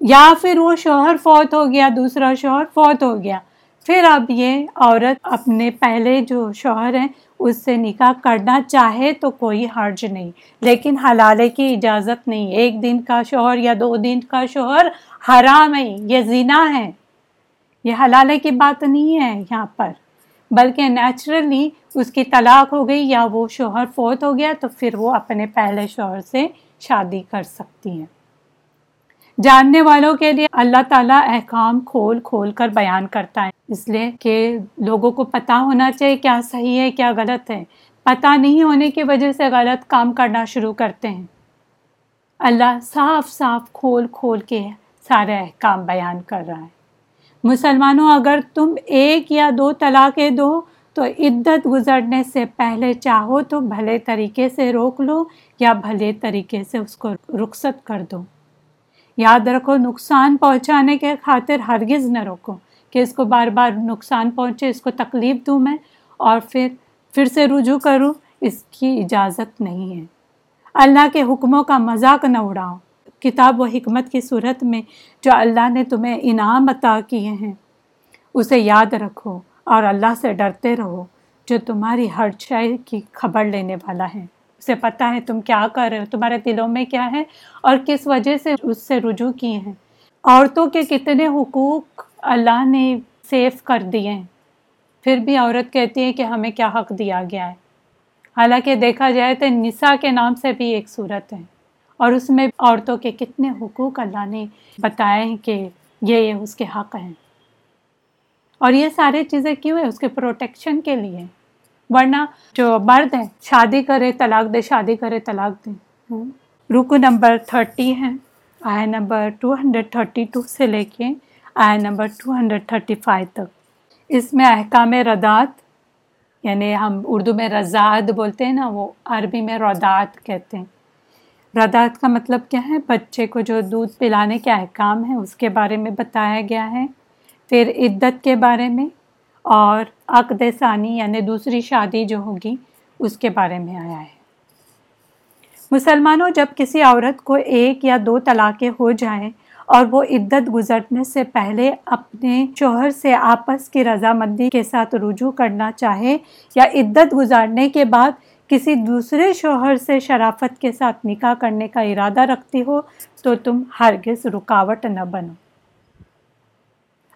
یا پھر وہ شوہر فوت ہو گیا، دوسرا شوہر فوت ہو گیا۔ پھر اب یہ عورت اپنے پہلے جو شوہر ہیں اس سے نکاح کرنا چاہے تو کوئی حرج نہیں۔ لیکن حلالے کی اجازت نہیں۔ ایک دن کا شوہر یا دو دن کا شوہر حرام ہے، یہ زنا ہے۔ یہ حلالے کی بات نہیں ہے یہاں پر۔ بلکہ نیچرلی اس کی طلاق ہو گئی یا وہ شوہر فوت ہو گیا تو پھر وہ اپنے پہلے شوہر سے شادی کر سکتی ہیں۔ جاننے والوں کے لیے اللہ تعالیٰ احکام کھول کھول کر بیان کرتا ہے۔ اس لیے کہ لوگوں کو پتہ ہونا چاہیے کیا صحیح ہے، کیا غلط ہے۔ پتہ نہیں ہونے کی وجہ سے غلط کام کرنا شروع کرتے ہیں۔ اللہ صاف صاف کھول کھول کے سارے احکام بیان کر رہا ہے۔ مسلمانوں، اگر تم ایک یا دو طلاقیں دو تو عدت گزرنے سے پہلے چاہو تو بھلے طریقے سے روک لو یا بھلے طریقے سے اس کو رخصت کر دو۔ یاد رکھو، نقصان پہنچانے کے خاطر ہرگز نہ روکو کہ اس کو بار بار نقصان پہنچے، اس کو تکلیف دوں میں اور پھر پھر سے رجوع کروں، اس کی اجازت نہیں ہے۔ اللہ کے حکموں کا مذاق نہ اڑاؤ۔ کتاب و حکمت کی صورت میں جو اللہ نے تمہیں انعام عطا کیے ہیں، اسے یاد رکھو اور اللہ سے ڈرتے رہو، جو تمہاری ہر شے کی خبر لینے والا ہے۔ اسے پتہ ہے تم کیا کر رہے ہو، تمہارے دلوں میں کیا ہے اور کس وجہ سے اس سے رجوع کیے ہیں۔ عورتوں کے کتنے حقوق اللہ نے سیف کر دیے ہیں۔ پھر بھی عورت کہتی ہے کہ ہمیں کیا حق دیا گیا ہے۔ حالانکہ دیکھا جائے تو نساء کے نام سے بھی ایک صورت ہے۔ اور اس میں عورتوں کے کتنے حقوق اللہ نے بتائے ہیں کہ یہ یہ اس کے حق ہیں۔ اور یہ سارے چیزیں کیوں ہیں؟ اس کے پروٹیکشن کے لیے۔ ورنہ جو مرد ہیں، شادی کرے طلاق دے، شادی کرے طلاق دے۔ رکو نمبر تھرٹی ہے۔ آیا number two hundred thirty two سے لے کے آیا number two hundred thirty five تک۔ اس میں احکام ردات یعنی ہم اردو میں رضاعت بولتے ہیں نا، وہ عربی میں ردات کہتے ہیں۔ ردات کا مطلب کیا ہے؟ بچے کو جو دودھ پلانے کے احکام ہیں، اس کے بارے میں بتایا گیا ہے۔ پھر عدت کے بارے میں اور عقد ثانی یعنی دوسری شادی جو ہوگی، اس کے بارے میں آیا ہے۔ مسلمانوں، جب کسی عورت کو ایک یا دو طلاقیں ہو جائیں اور وہ عدت گزرنے سے پہلے اپنے شوہر سے آپس کی رضامندی کے ساتھ رجوع کرنا چاہے یا عدت گزارنے کے بعد کسی دوسرے شوہر سے شرافت کے ساتھ نکاح کرنے کا ارادہ رکھتی ہو، تو تم ہرگز رکاوٹ نہ بنو۔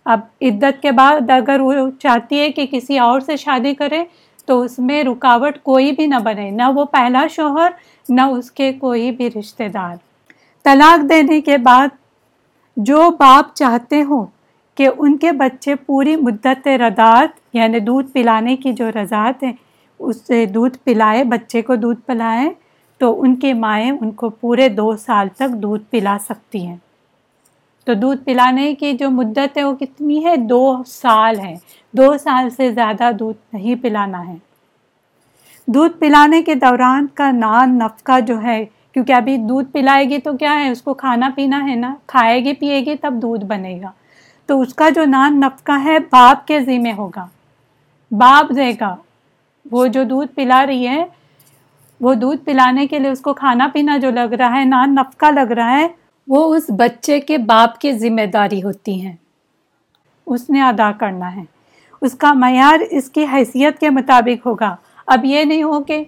اب عدت کے بعد اگر وہ چاہتی ہے کہ کسی اور سے شادی کرے، تو اس میں رکاوٹ کوئی بھی نہ بنے، نہ وہ پہلا شوہر، نہ اس کے کوئی بھی رشتہ دار۔ طلاق دینے کے بعد جو باپ چاہتے ہوں کہ ان کے بچے پوری مدت رضاعت یعنی دودھ پلانے کی جو رضاعت ہے، اس سے دودھ پلائے، بچے کو دودھ پلائے، تو ان کے مائیں ان کو پورے دو سال تک دودھ پلا سکتی ہیں۔ تو دودھ پلانے کی جو مدت ہے وہ کتنی ہے؟ دو سال ہے۔ دو سال سے زیادہ دودھ نہیں پلانا ہے۔ دودھ پلانے کے دوران کا نان نفقہ جو ہے، کیونکہ ابھی دودھ پلائے گی تو کیا ہے؟ اس کو کھانا پینا ہے نا؟ کھائے گی، پیے گی، تب دودھ بنے گا۔ تو اس کا جو نان نفقہ ہے، باپ کے ذمہ ہوگا۔ باپ دے گا۔ وہ جو دودھ پلا رہی ہے، وہ دودھ پلانے کے لیے اس کو کھانا پینا جو لگ رہا ہے، نان نفقہ لگ رہا ہے وہ اس بچے کے باپ کی ذمہ داری ہوتی ہیں اس نے ادا کرنا ہے۔ اس کا معیار اس کی حیثیت کے مطابق ہوگا۔ اب یہ نہیں ہو کہ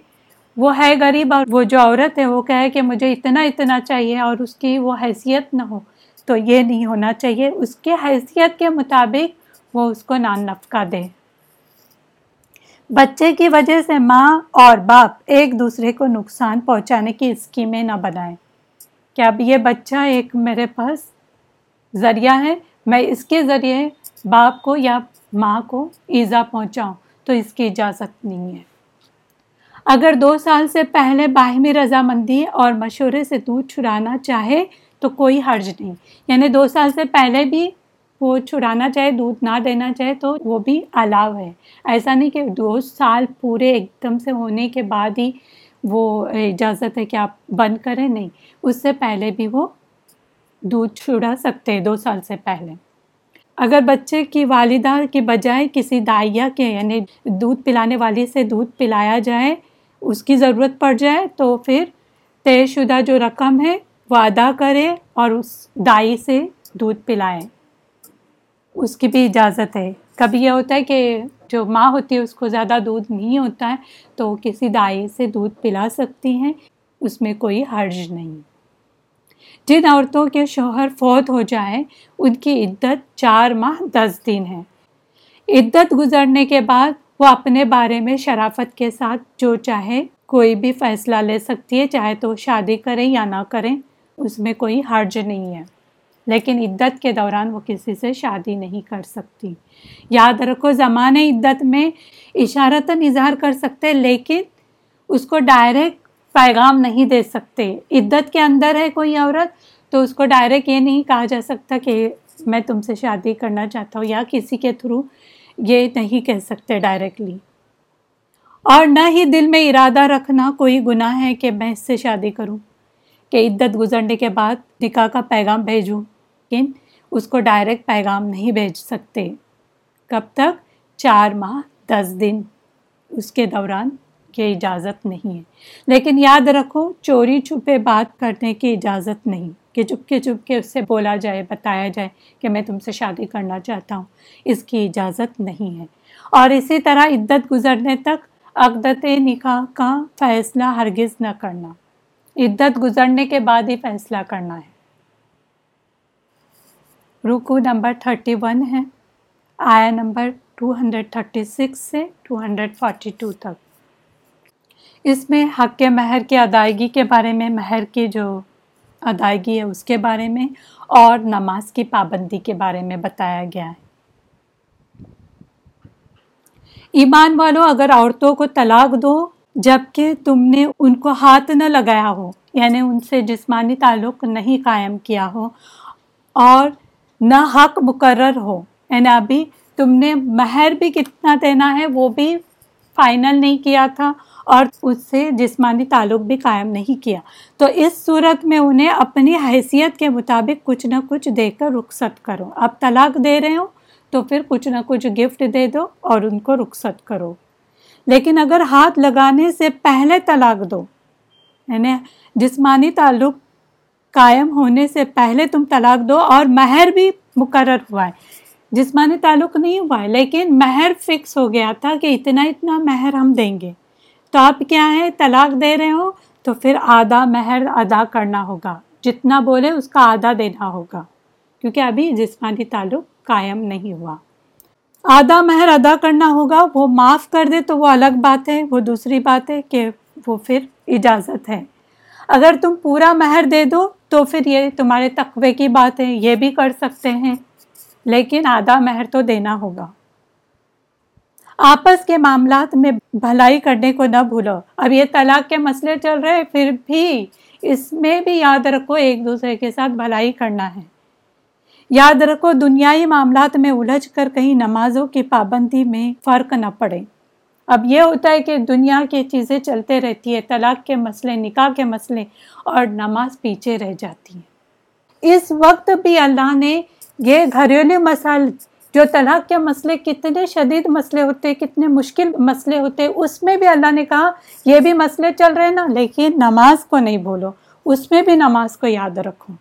وہ ہے غریب اور وہ جو عورت ہے وہ کہے کہ مجھے اتنا اتنا چاہیے اور اس کی وہ حیثیت نہ ہو۔ تو یہ نہیں ہونا چاہیے۔ اس کے حیثیت کے مطابق وہ اس کو نان نفقہ دے۔ بچے کی وجہ سے ماں اور باپ ایک دوسرے کو نقصان پہنچانے کی اسکیمیں نہ بنائیں۔ کہ اب یہ بچہ ایک میرے پاس ذریعہ ہے، میں اس کے ذریعے باپ کو یا ماں کو ایزا پہنچاؤں، تو اس کی اجازت نہیں ہے۔ اگر دو سال سے پہلے باہمی رضامندی اور مشورے سے دودھ چھڑانا چاہے تو کوئی حرج نہیں۔ یعنی دو سال سے پہلے بھی وہ چھڑانا چاہے، دودھ نہ دینا چاہے تو وہ بھی الاؤ ہے۔ ایسا نہیں کہ دو سال پورے ایک دم سے ہونے کے بعد ہی وہ اجازت ہے کہ آپ بند کریں، نہیں، اس سے پہلے بھی وہ دودھ چھڑا سکتے ہیں، دو سال سے پہلے۔ اگر بچے کی والدہ کی بجائے کسی دائیا کے یعنی دودھ پلانے والی سے دودھ پلایا جائے، اس کی ضرورت پڑ جائے، تو پھر طے شدہ جو رقم ہے وہ ادا کرے اور اس دائی سے دودھ پلائیں اس کی بھی اجازت ہے۔ کبھی یہ ہوتا ہے کہ جو ماں ہوتی ہے، اس کو زیادہ دودھ نہیں ہوتا ہے، تو کسی دائی سے دودھ پلا سکتی ہیں، اس میں کوئی حرج نہیں۔ جن عورتوں کے شوہر فوت ہو جائیں، ان کی عدت چار ماہ دس دن ہے۔ عدت گزرنے کے بعد وہ اپنے بارے میں شرافت کے ساتھ جو چاہے، کوئی بھی فیصلہ لے سکتی ہے، چاہے تو شادی کریں یا نہ کریں، اس میں کوئی حرج نہیں ہے۔ لیکن عدت کے دوران وہ کسی سے شادی نہیں کر سکتی۔ یاد رکھو زمانے عدت میں اشارتاً اظہار کر سکتے، لیکن اس کو ڈائریکٹ پیغام نہیں دے سکتے۔ عدت کے اندر ہے کوئی عورت، تو اس کو ڈائریکٹ یہ نہیں کہا جا سکتا کہ میں تم سے شادی کرنا چاہتا ہوں، یا کسی کے تھرو یہ نہیں کہہ سکتے ڈائریکٹلی اور نہ ہی دل میں ارادہ رکھنا کوئی گناہ ہے کہ میں اس سے شادی کروں، کہ عدت گزرنے کے بعد نکاح کا پیغام بھیجوں۔ لیکن اس کو ڈائریکٹ پیغام نہیں بھیج سکتے۔ کب تک؟ چار ماہ، دس دن۔ اس کے دوران یہ اجازت نہیں ہے۔ لیکن یاد رکھو، چوری چھپے بات کرنے کی اجازت نہیں۔ کہ چپ کے چپ کے اس سے بولا جائے، بتایا جائے کہ میں تم سے شادی کرنا چاہتا ہوں۔ اس کی اجازت نہیں ہے۔ اور اسی طرح عدت گزرنے تک عقدت نکاح کا فیصلہ ہرگز نہ کرنا۔ عدت گزرنے کے بعد ہی فیصلہ کرنا ہے۔ رکو نمبر تھرٹی ون ہے، آیا number two hundred thirty six سے ٹو ہنڈریڈ فورٹی ٹو تک۔ اس میں حق کے مہر کی ادائیگی کے بارے میں، مہر کی جو ادائیگی ہے اس کے بارے میں اور نماز کی پابندی کے بارے میں بتایا گیا ہے۔ ایمان والو، اگر عورتوں کو طلاق دو جبکہ تم نے ان کو ہاتھ نہ لگایا ہو یعنی ان سے جسمانی تعلق نہیں قائم کیا ہو، اور نہ حق مقرر ہو۔ یعنی ابھی تم نے مہر بھی کتنا دینا ہے وہ بھی فائنل نہیں کیا تھا اور اس سے جسمانی تعلق بھی قائم نہیں کیا۔ تو اس صورت میں انہیں اپنی حیثیت کے مطابق کچھ نہ کچھ دے کر رخصت کرو۔ اب طلاق دے رہے ہو تو پھر کچھ نہ کچھ گفٹ دے دو اور ان کو رخصت کرو۔ لیکن اگر ہاتھ لگانے سے پہلے طلاق دو یعنی جسمانی تعلق قائم ہونے سے پہلے تم طلاق دو اور مہر بھی مقرر ہوا ہے۔ جسمانی تعلق نہیں ہوا ہے، لیکن مہر فکس ہو گیا تھا کہ اتنا اتنا مہر ہم دیں گے۔ تو آپ کیا ہے؟ طلاق دے رہے ہو تو پھر آدھا مہر ادا کرنا ہوگا۔ جتنا بولے اس کا آدھا دینا ہوگا۔ کیونکہ ابھی جسمانی تعلق قائم نہیں ہوا۔ آدھا مہر ادا کرنا ہوگا، وہ معاف کر دے تو وہ الگ بات ہے، وہ دوسری بات ہے کہ وہ پھر اجازت ہے۔ اگر تم پورا مہر دے دو تو پھر یہ تمہارے تقوی کی بات ہے یہ بھی کر سکتے ہیں۔ لیکن آدھا مہر تو دینا ہوگا۔ آپس کے معاملات میں بھلائی کرنے کو نہ بھولو۔ اب یہ طلاق کے مسئلے چل رہے پھر بھی اس میں بھی یاد رکھو، ایک دوسرے کے ساتھ بھلائی کرنا ہے۔ یاد رکھو، دنیائی معاملات میں الجھ کر کہیں نمازوں کی پابندی میں فرق نہ پڑے۔ اب یہ ہوتا ہے کہ دنیا کی چیزیں چلتے رہتی ہے طلاق کے مسئلے، نکاح کے مسئلے اور نماز پیچھے رہ جاتی ہے اس وقت بھی اللہ نے یہ گھریلو مسائل، جو طلاق کے مسئلے کتنے شدید مسئلے ہوتے، کتنے مشکل مسئلے ہوتے، اس میں بھی اللہ نے کہا، یہ بھی مسئلے چل رہے نا، لیکن نماز کو نہیں بولو اس میں بھی نماز کو یاد رکھو۔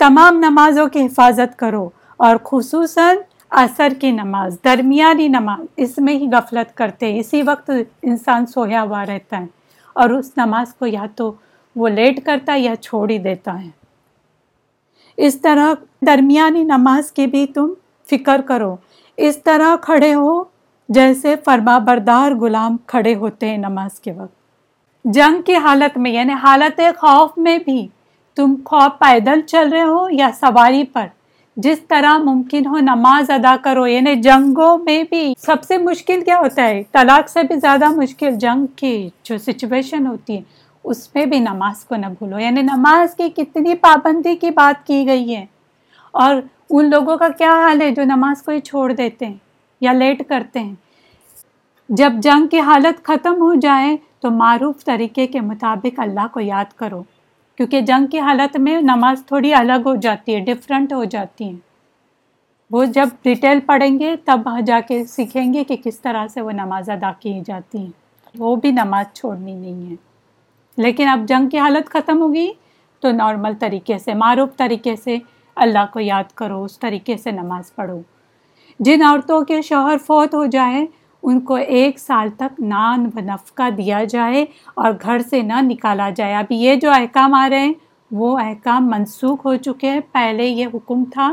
تمام نمازوں کی حفاظت کرو اور خصوصاً عصر کی نماز، درمیانی نماز، اس میں ہی غفلت کرتے اسی وقت انسان سویا ہوا رہتا ہے اور اس نماز کو یا تو وہ لیٹ کرتا ہے یا چھوڑ ہی دیتا ہے۔ اس طرح درمیانی نماز کی بھی تم فکر کرو۔ اس طرح کھڑے ہو جیسے فرما بردار غلام کھڑے ہوتے ہیں نماز کے وقت۔ جنگ کی حالت میں یعنی حالت خوف میں بھی تم خواب پیدل چل رہے ہو یا سواری پر۔ جس طرح ممکن ہو نماز ادا کرو یعنی جنگوں میں بھی سب سے مشکل کیا ہوتا ہے؟ طلاق سے بھی زیادہ مشکل جنگ کی جو سچویشن ہوتی ہے، اس میں بھی نماز کو نہ بھولو۔ یعنی نماز کی کتنی پابندی کی بات کی گئی ہے۔ اور ان لوگوں کا کیا حال ہے جو نماز کو ہی چھوڑ دیتے ہیں یا لیٹ کرتے ہیں؟ جب جنگ کی حالت ختم ہو جائے تو معروف طریقے کے مطابق اللہ کو یاد کرو۔ کیونکہ جنگ کی حالت میں نماز تھوڑی الگ ہو جاتی ہے ڈفرینٹ ہو جاتی ہیں۔ وہ جب ڈیٹیل پڑھیں گے، تب جا کے سیکھیں گے کہ کس طرح سے وہ نماز ادا کی جاتی ہیں۔ وہ بھی نماز چھوڑنی نہیں ہے۔ لیکن اب جنگ کی حالت ختم ہوگی تو نارمل طریقے سے، معروف طریقے سے اللہ کو یاد کرو، اس طریقے سے نماز پڑھو۔ جن عورتوں کے شوہر فوت ہو جائے ان کو ایک سال تک نان و نفقہ دیا جائے اور گھر سے نہ نکالا جائے۔ ابھی یہ جو احکام آ رہے ہیں، وہ احکام منسوخ ہو چکے ہیں۔ پہلے یہ حکم تھا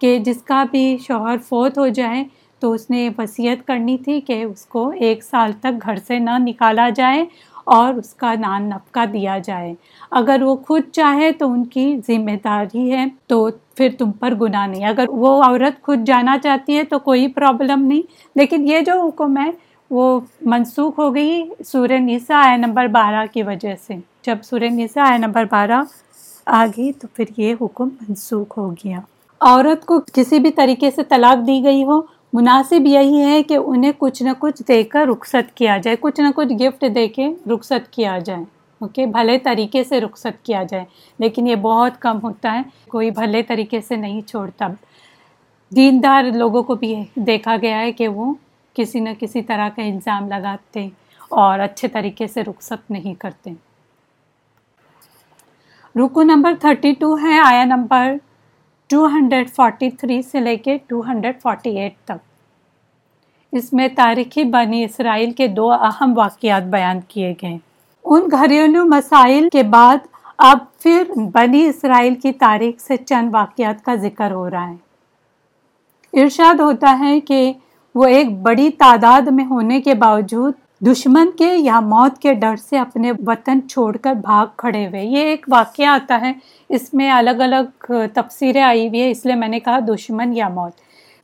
کہ جس کا بھی شوہر فوت ہو جائے تو اس نے وصیت کرنی تھی کہ اس کو ایک سال تک گھر سے نہ نکالا جائے اور اس کا نان نفقہ دیا جائے۔ اگر وہ خود چاہے تو ان کی ذمہ داری ہے۔ تو پھر تم پر گناہ نہیں۔ اگر وہ عورت خود جانا چاہتی ہے تو کوئی پرابلم نہیں۔ لیکن یہ جو حکم ہے، وہ منسوخ ہو گئی سورہ نیسا آئے نمبر بارہ کی وجہ سے۔ جب سورہ نیسا آئے نمبر بارہ آ گئی تو پھر یہ حکم منسوخ ہو گیا۔ عورت کو کسی بھی طریقے سے طلاق دی گئی ہو، مناسب یہی ہے کہ انہیں کچھ نہ کچھ دے کر رخصت کیا جائے، کچھ نہ کچھ گفٹ دے کے رخصت کیا جائے۔ اوکے، بھلے طریقے سے رخصت کیا جائے، لیکن یہ بہت کم ہوتا ہے، کوئی بھلے طریقے سے نہیں چھوڑتا۔ دیندار لوگوں کو بھی دیکھا گیا ہے کہ وہ کسی نہ کسی طرح کا الزام لگاتے اور اچھے طریقے سے رخصت نہیں کرتے۔ رکو نمبر تھرٹی ٹو ہے، آیا number two hundred forty three سے لے کے ٹو ہنڈریڈ فورٹی ایٹ تک۔ اس میں تاریخی بنی اسرائیل کے دو اہم واقعات بیان کیے گئے۔ ان گھریلو مسائل کے بعد اب پھر بنی اسرائیل کی تاریخ سے چند واقعات کا ذکر ہو رہا ہے۔ ارشاد ہوتا ہے کہ وہ ایک بڑی تعداد میں ہونے کے باوجود دشمن کے یا موت کے ڈر سے اپنے وطن چھوڑ کر بھاگ کھڑے ہوئے۔ یہ ایک واقعہ آتا ہے۔ اس میں الگ الگ تفسیریں آئی ہوئی ہے اس لیے میں نے کہا دشمن یا موت۔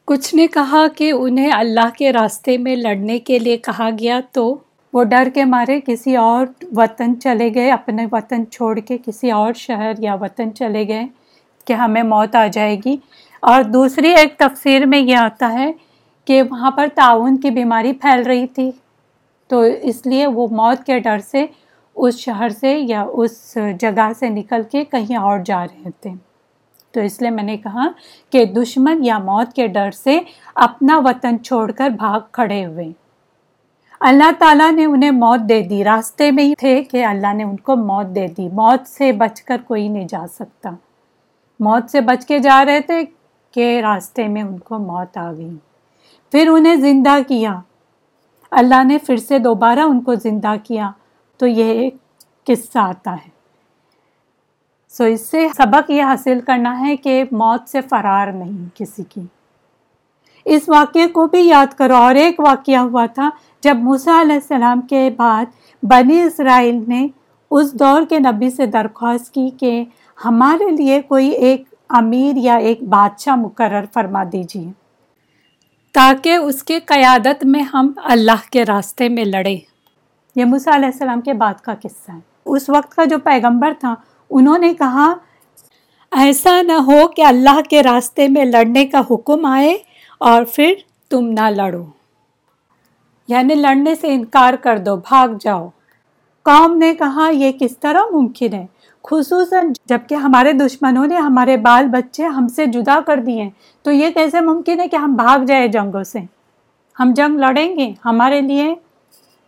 کچھ نے کہا کہ انہیں اللہ کے راستے میں لڑنے کے لیے کہا گیا تو وہ ڈر کے مارے کسی اور وطن چلے گئے، اپنے وطن چھوڑ کے کسی اور شہر یا وطن چلے گئے کہ ہمیں موت آ جائے گی۔ اور دوسری ایک تفسیر میں یہ آتا ہے کہ وہاں پر تعاون کی بیماری پھیل رہی تھی، تو اس لیے وہ موت کے ڈر سے اس شہر سے یا اس جگہ سے نکل کے کہیں اور جا رہے تھے۔ تو اس لیے میں نے کہا کہ دشمن یا موت کے ڈر سے اپنا وطن چھوڑ کر بھاگ کھڑے ہوئے۔ اللہ تعالیٰ نے انہیں موت دے دی۔ راستے میں ہی تھے کہ اللہ نے ان کو موت دے دی۔ موت سے بچ کر کوئی نہیں جا سکتا۔ موت سے بچ کے جا رہے تھے کہ راستے میں ان کو موت آ گئی۔ پھر انہیں زندہ کیا۔ اللہ نے پھر سے دوبارہ ان کو زندہ کیا۔ تو یہ ایک قصہ آتا ہے۔ سو اس سے سبق یہ حاصل کرنا ہے کہ موت سے فرار نہیں کسی کی۔ اس واقعے کو بھی یاد کرو۔ اور ایک واقعہ ہوا تھا، جب موسیٰ علیہ السلام کے بعد بنی اسرائیل نے اس دور کے نبی سے درخواست کی کہ ہمارے لیے کوئی ایک امیر یا ایک بادشاہ مقرر فرما دیجیے تاکہ اس کے قیادت میں ہم اللہ کے راستے میں لڑے۔ یہ موسیٰ علیہ السلام کے بعد کا قصہ ہے۔ اس وقت کا جو پیغمبر تھا، انہوں نے کہا، ایسا نہ ہو کہ اللہ کے راستے میں لڑنے کا حکم آئے اور پھر تم نہ لڑو۔ یعنی لڑنے سے انکار کر دو، بھاگ جاؤ۔ قوم نے کہا، یہ کس طرح ممکن ہے؟ خصوصاً جبکہ ہمارے دشمنوں نے ہمارے بال بچے ہم سے جدا کر دیے تو یہ کیسے ممکن ہے کہ ہم بھاگ جائیں جنگوں سے؟ ہم جنگ لڑیں گے، ہمارے لیے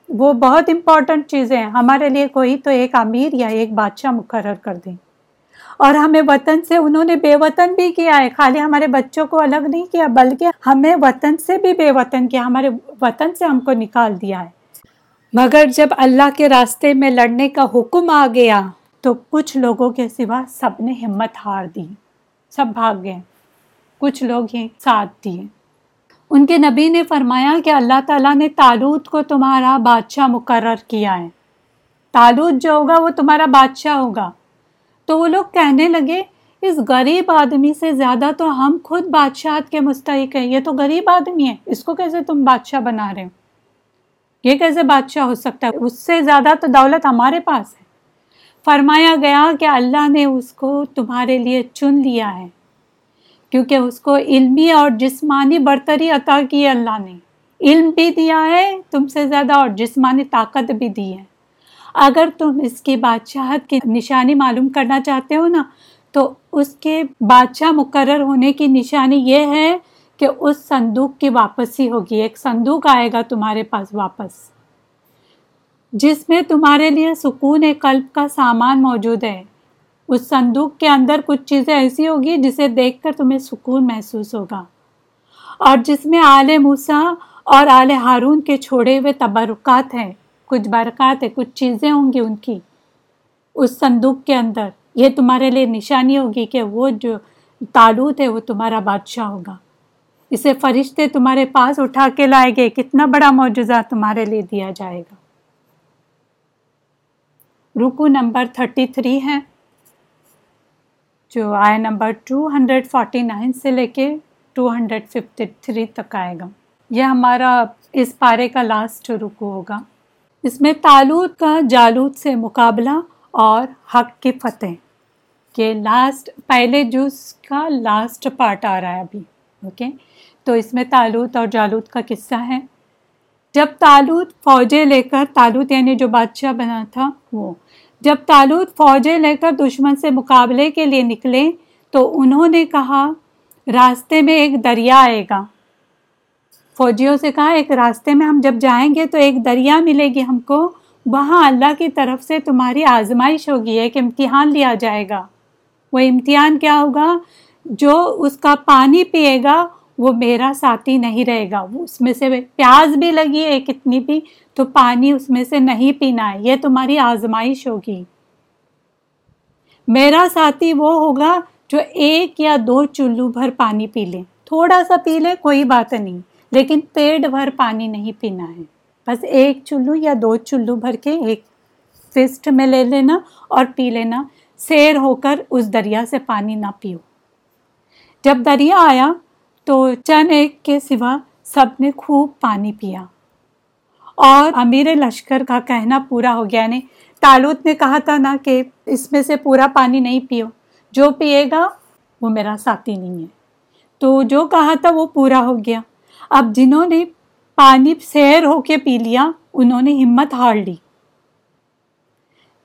وہ بہت امپورٹنٹ چیزیں ہمارے لیے کوئی تو ایک امیر یا ایک بادشاہ مقرر کر دیں۔ اور ہمیں وطن سے انہوں نے بے وطن بھی کیا ہے۔ خالی ہمارے بچوں کو الگ نہیں کیا، بلکہ ہمیں وطن سے بھی بے وطن کیا، ہمارے وطن سے ہم کو نکال دیا ہے۔ مگر جب اللہ کے راستے میں لڑنے کا حکم آ گیا، تو کچھ لوگوں کے سوا سب نے ہمت ہار دی، سب بھاگ گئے۔ کچھ لوگ ہی ساتھ دیے۔ ان کے نبی نے فرمایا کہ اللہ تعالیٰ نے تالوت کو تمہارا بادشاہ مقرر کیا ہے۔ تالوت جو ہوگا وہ تمہارا بادشاہ ہوگا۔ تو وہ لوگ کہنے لگے، اس غریب آدمی سے زیادہ تو ہم خود بادشاہت کے مستحق ہیں، یہ تو غریب آدمی ہے اس کو کیسے تم بادشاہ بنا رہے ہو؟ یہ کیسے بادشاہ ہو سکتا ہے؟ اس سے زیادہ تو دولت ہمارے پاس ہے۔ فرمایا گیا کہ اللہ نے اس کو تمہارے لیے چن لیا ہے، کیونکہ اس کو علمی اور جسمانی برتری عطا کی ہے اللہ نے۔ علم بھی دیا ہے، تم سے زیادہ اور جسمانی طاقت بھی دی ہے۔ اگر تم اس کی بادشاہت کی نشانی معلوم کرنا چاہتے ہو نا، تو اس کے بادشاہ مقرر ہونے کی نشانی یہ ہے کہ اس صندوق کی واپسی ہوگی، ایک صندوق آئے گا تمہارے پاس واپس۔ جس میں تمہارے لیے سکون قلب کا سامان موجود ہے۔ اس صندوق کے اندر کچھ چیزیں ایسی ہوگی جسے دیکھ کر تمہیں سکون محسوس ہوگا۔ اور جس میں آل موسا اور آل ہارون کے چھوڑے ہوئے تبرکات ہیں۔ کچھ برکات ہے، کچھ چیزیں ہوں گی ان کی۔ اس صندوق کے اندر یہ تمہارے لیے نشانی ہوگی کہ وہ جو تالوت ہے، وہ تمہارا بادشاہ ہوگا۔ اسے فرشتے تمہارے پاس اٹھا کے لائے گے کتنا بڑا معجزہ تمہارے لیے دیا جائے گا۔ رکو نمبر تھرٹی تھری ہے، جو آئے number two hundred forty nine سے لے کے ٹو ہنڈریڈ ففٹی تھری تک آئے گا۔ یہ ہمارا اس پارے کا لاسٹ رکو ہوگا۔ اس میں تالوت کا جالوت سے مقابلہ اور حق کی فتح، کہ لاسٹ پہلے جوس کا لاسٹ پارٹ آ رہا ہے ابھی اوکے تو اس میں تالوت اور جالوت کا قصہ ہے۔ جب تالوت فوجیں لے کر، تالوت یعنی جو بادشاہ بنا تھا وہ، جب تالوت فوجیں لے کر دشمن سے مقابلے کے لیے نکلے، تو انہوں نے کہا، راستے میں ایک دریا آئے گا۔ فوجیوں سے کہا، ایک راستے میں ہم جب جائیں گے تو ایک دریا ملے گی ہم کو، وہاں اللہ کی طرف سے تمہاری آزمائش ہوگی، ایک امتحان لیا جائے گا۔ وہ امتحان کیا ہوگا؟ جو اس کا پانی پیے گا، وہ میرا ساتھی نہیں رہے گا۔ وہ اس میں سے پیاز بھی لگی ہے کتنی بھی، تو پانی اس میں سے نہیں پینا ہے۔ یہ تمہاری آزمائش ہوگی۔ میرا ساتھی وہ ہوگا جو ایک یا دو چلو بھر پانی پی لے۔ تھوڑا سا پی لے، کوئی بات نہیں۔ لیکن پیٹ بھر پانی نہیں پینا ہے۔ بس ایک چلو یا دو چلو بھر کے ایک فسٹ میں لے لینا اور پی لینا۔ سیر ہو کر اس دریا سے پانی نہ پیو۔ جب دریا آیا تو چند ایک کے سوا سب نے خوب پانی پیا۔ اور امیر لشکر کا کہنا پورا ہو گیا۔ یعنی تالوت نے کہا تھا نا کہ اس میں سے پورا پانی نہیں پیو۔ جو پیے گا وہ میرا ساتھی نہیں ہے۔ تو جو کہا تھا وہ پورا ہو گیا۔ اب جنہوں نے پانی سیر ہو کے پی لیا، انہوں نے ہمت ہار لی۔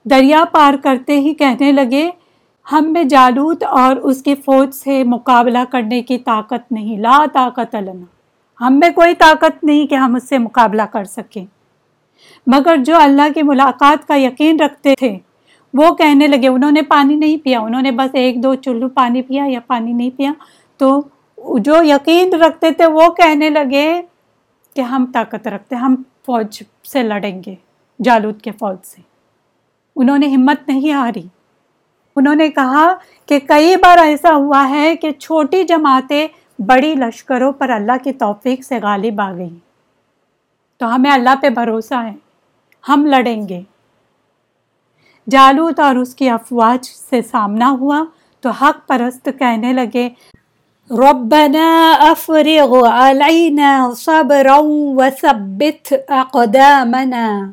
دریا پار کرتے ہی کہنے لگے، ہم میں جالوت اور اس کی فوج سے مقابلہ کرنے کی طاقت نہیں۔ لا طاقت علنا ہم میں کوئی طاقت نہیں کہ ہم اس سے مقابلہ کر سکیں۔ مگر جو اللہ کی ملاقات کا یقین رکھتے تھے، وہ کہنے لگے، انہوں نے پانی نہیں پیا۔ انہوں نے بس ایک دو چلو پانی پیا یا پانی نہیں پیا۔ تو جو یقین رکھتے تھے وہ کہنے لگے کہ ہم طاقت رکھتے ہم فوج سے لڑیں گے جالود کے فوج سے۔ انہوں نے ہمت نہیں ہاری۔ انہوں نے کہا کہ کئی بار ایسا ہوا ہے کہ چھوٹی جماعتیں بڑی لشکروں پر اللہ کی توفیق سے غالب آ گئی تو ہمیں اللہ پہ بھروسہ ہے، ہم لڑیں گے۔ جالوت اور اس کی افواج سے سامنا ہوا تو حق پرست کہنے لگے ربنا افرغ علينا صبرا وثبت اقدامنا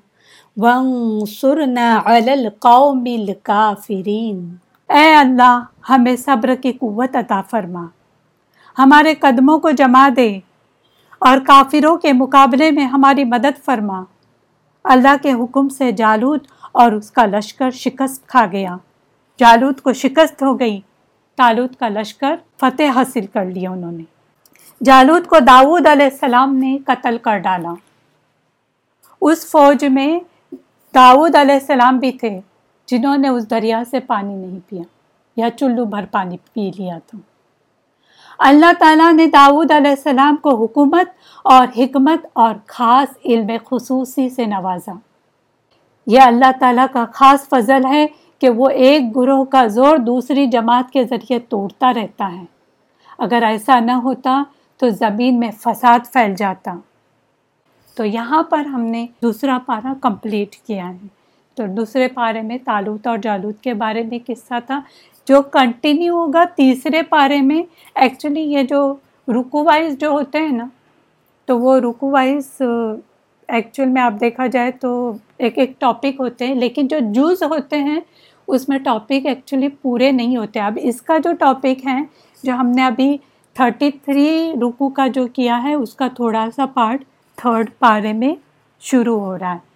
وانصرنا على القوم الكافرين۔ اے اللہ، ہمیں صبر کی قوت عطا فرما۔ ہمارے قدموں کو جما دے اور کافروں کے مقابلے میں ہماری مدد فرما۔ اللہ کے حکم سے جالود اور اس کا لشکر شکست کھا گیا۔ جالود کو شکست ہو گئی۔ تالود کا لشکر فتح حاصل کر لیا انہوں نے۔ جالود کو داود علیہ السلام نے قتل کر ڈالا۔ اس فوج میں داود علیہ السلام بھی تھے جنہوں نے اس دریا سے پانی نہیں پیا یا چلو بھر پانی پی لیا تھا۔ اللہ تعالیٰ نے داود علیہ السلام کو حکومت اور حکمت اور خاص علم خصوصی سے نوازا۔ یہ اللہ تعالیٰ کا خاص فضل ہے کہ وہ ایک گروہ کا زور دوسری جماعت کے ذریعے توڑتا رہتا ہے۔ اگر ایسا نہ ہوتا تو زمین میں فساد پھیل جاتا۔ تو یہاں پر ہم نے دوسرا پارا کمپلیٹ کیا ہے۔ تو دوسرے پارے میں تالوت اور جالوت کے بارے میں قصہ تھا۔ جو کنٹینیو ہوگا تیسرے پارے میں ایکچولی یہ جو رکو وائز جو ہوتے ہیں نا، تو وہ رکو وائز ایکچوئل میں آپ دیکھا جائے تو ایک ایک ٹاپک ہوتے ہیں۔ لیکن جو جوز ہوتے ہیں اس میں ٹاپک ایکچولی پورے نہیں ہوتے۔ اب اس کا جو ٹاپک ہے، جو ہم نے ابھی تھرٹی تھری رکو کا جو کیا ہے، اس کا تھوڑا سا پارٹ تھرڈ پارے میں شروع ہو رہا ہے۔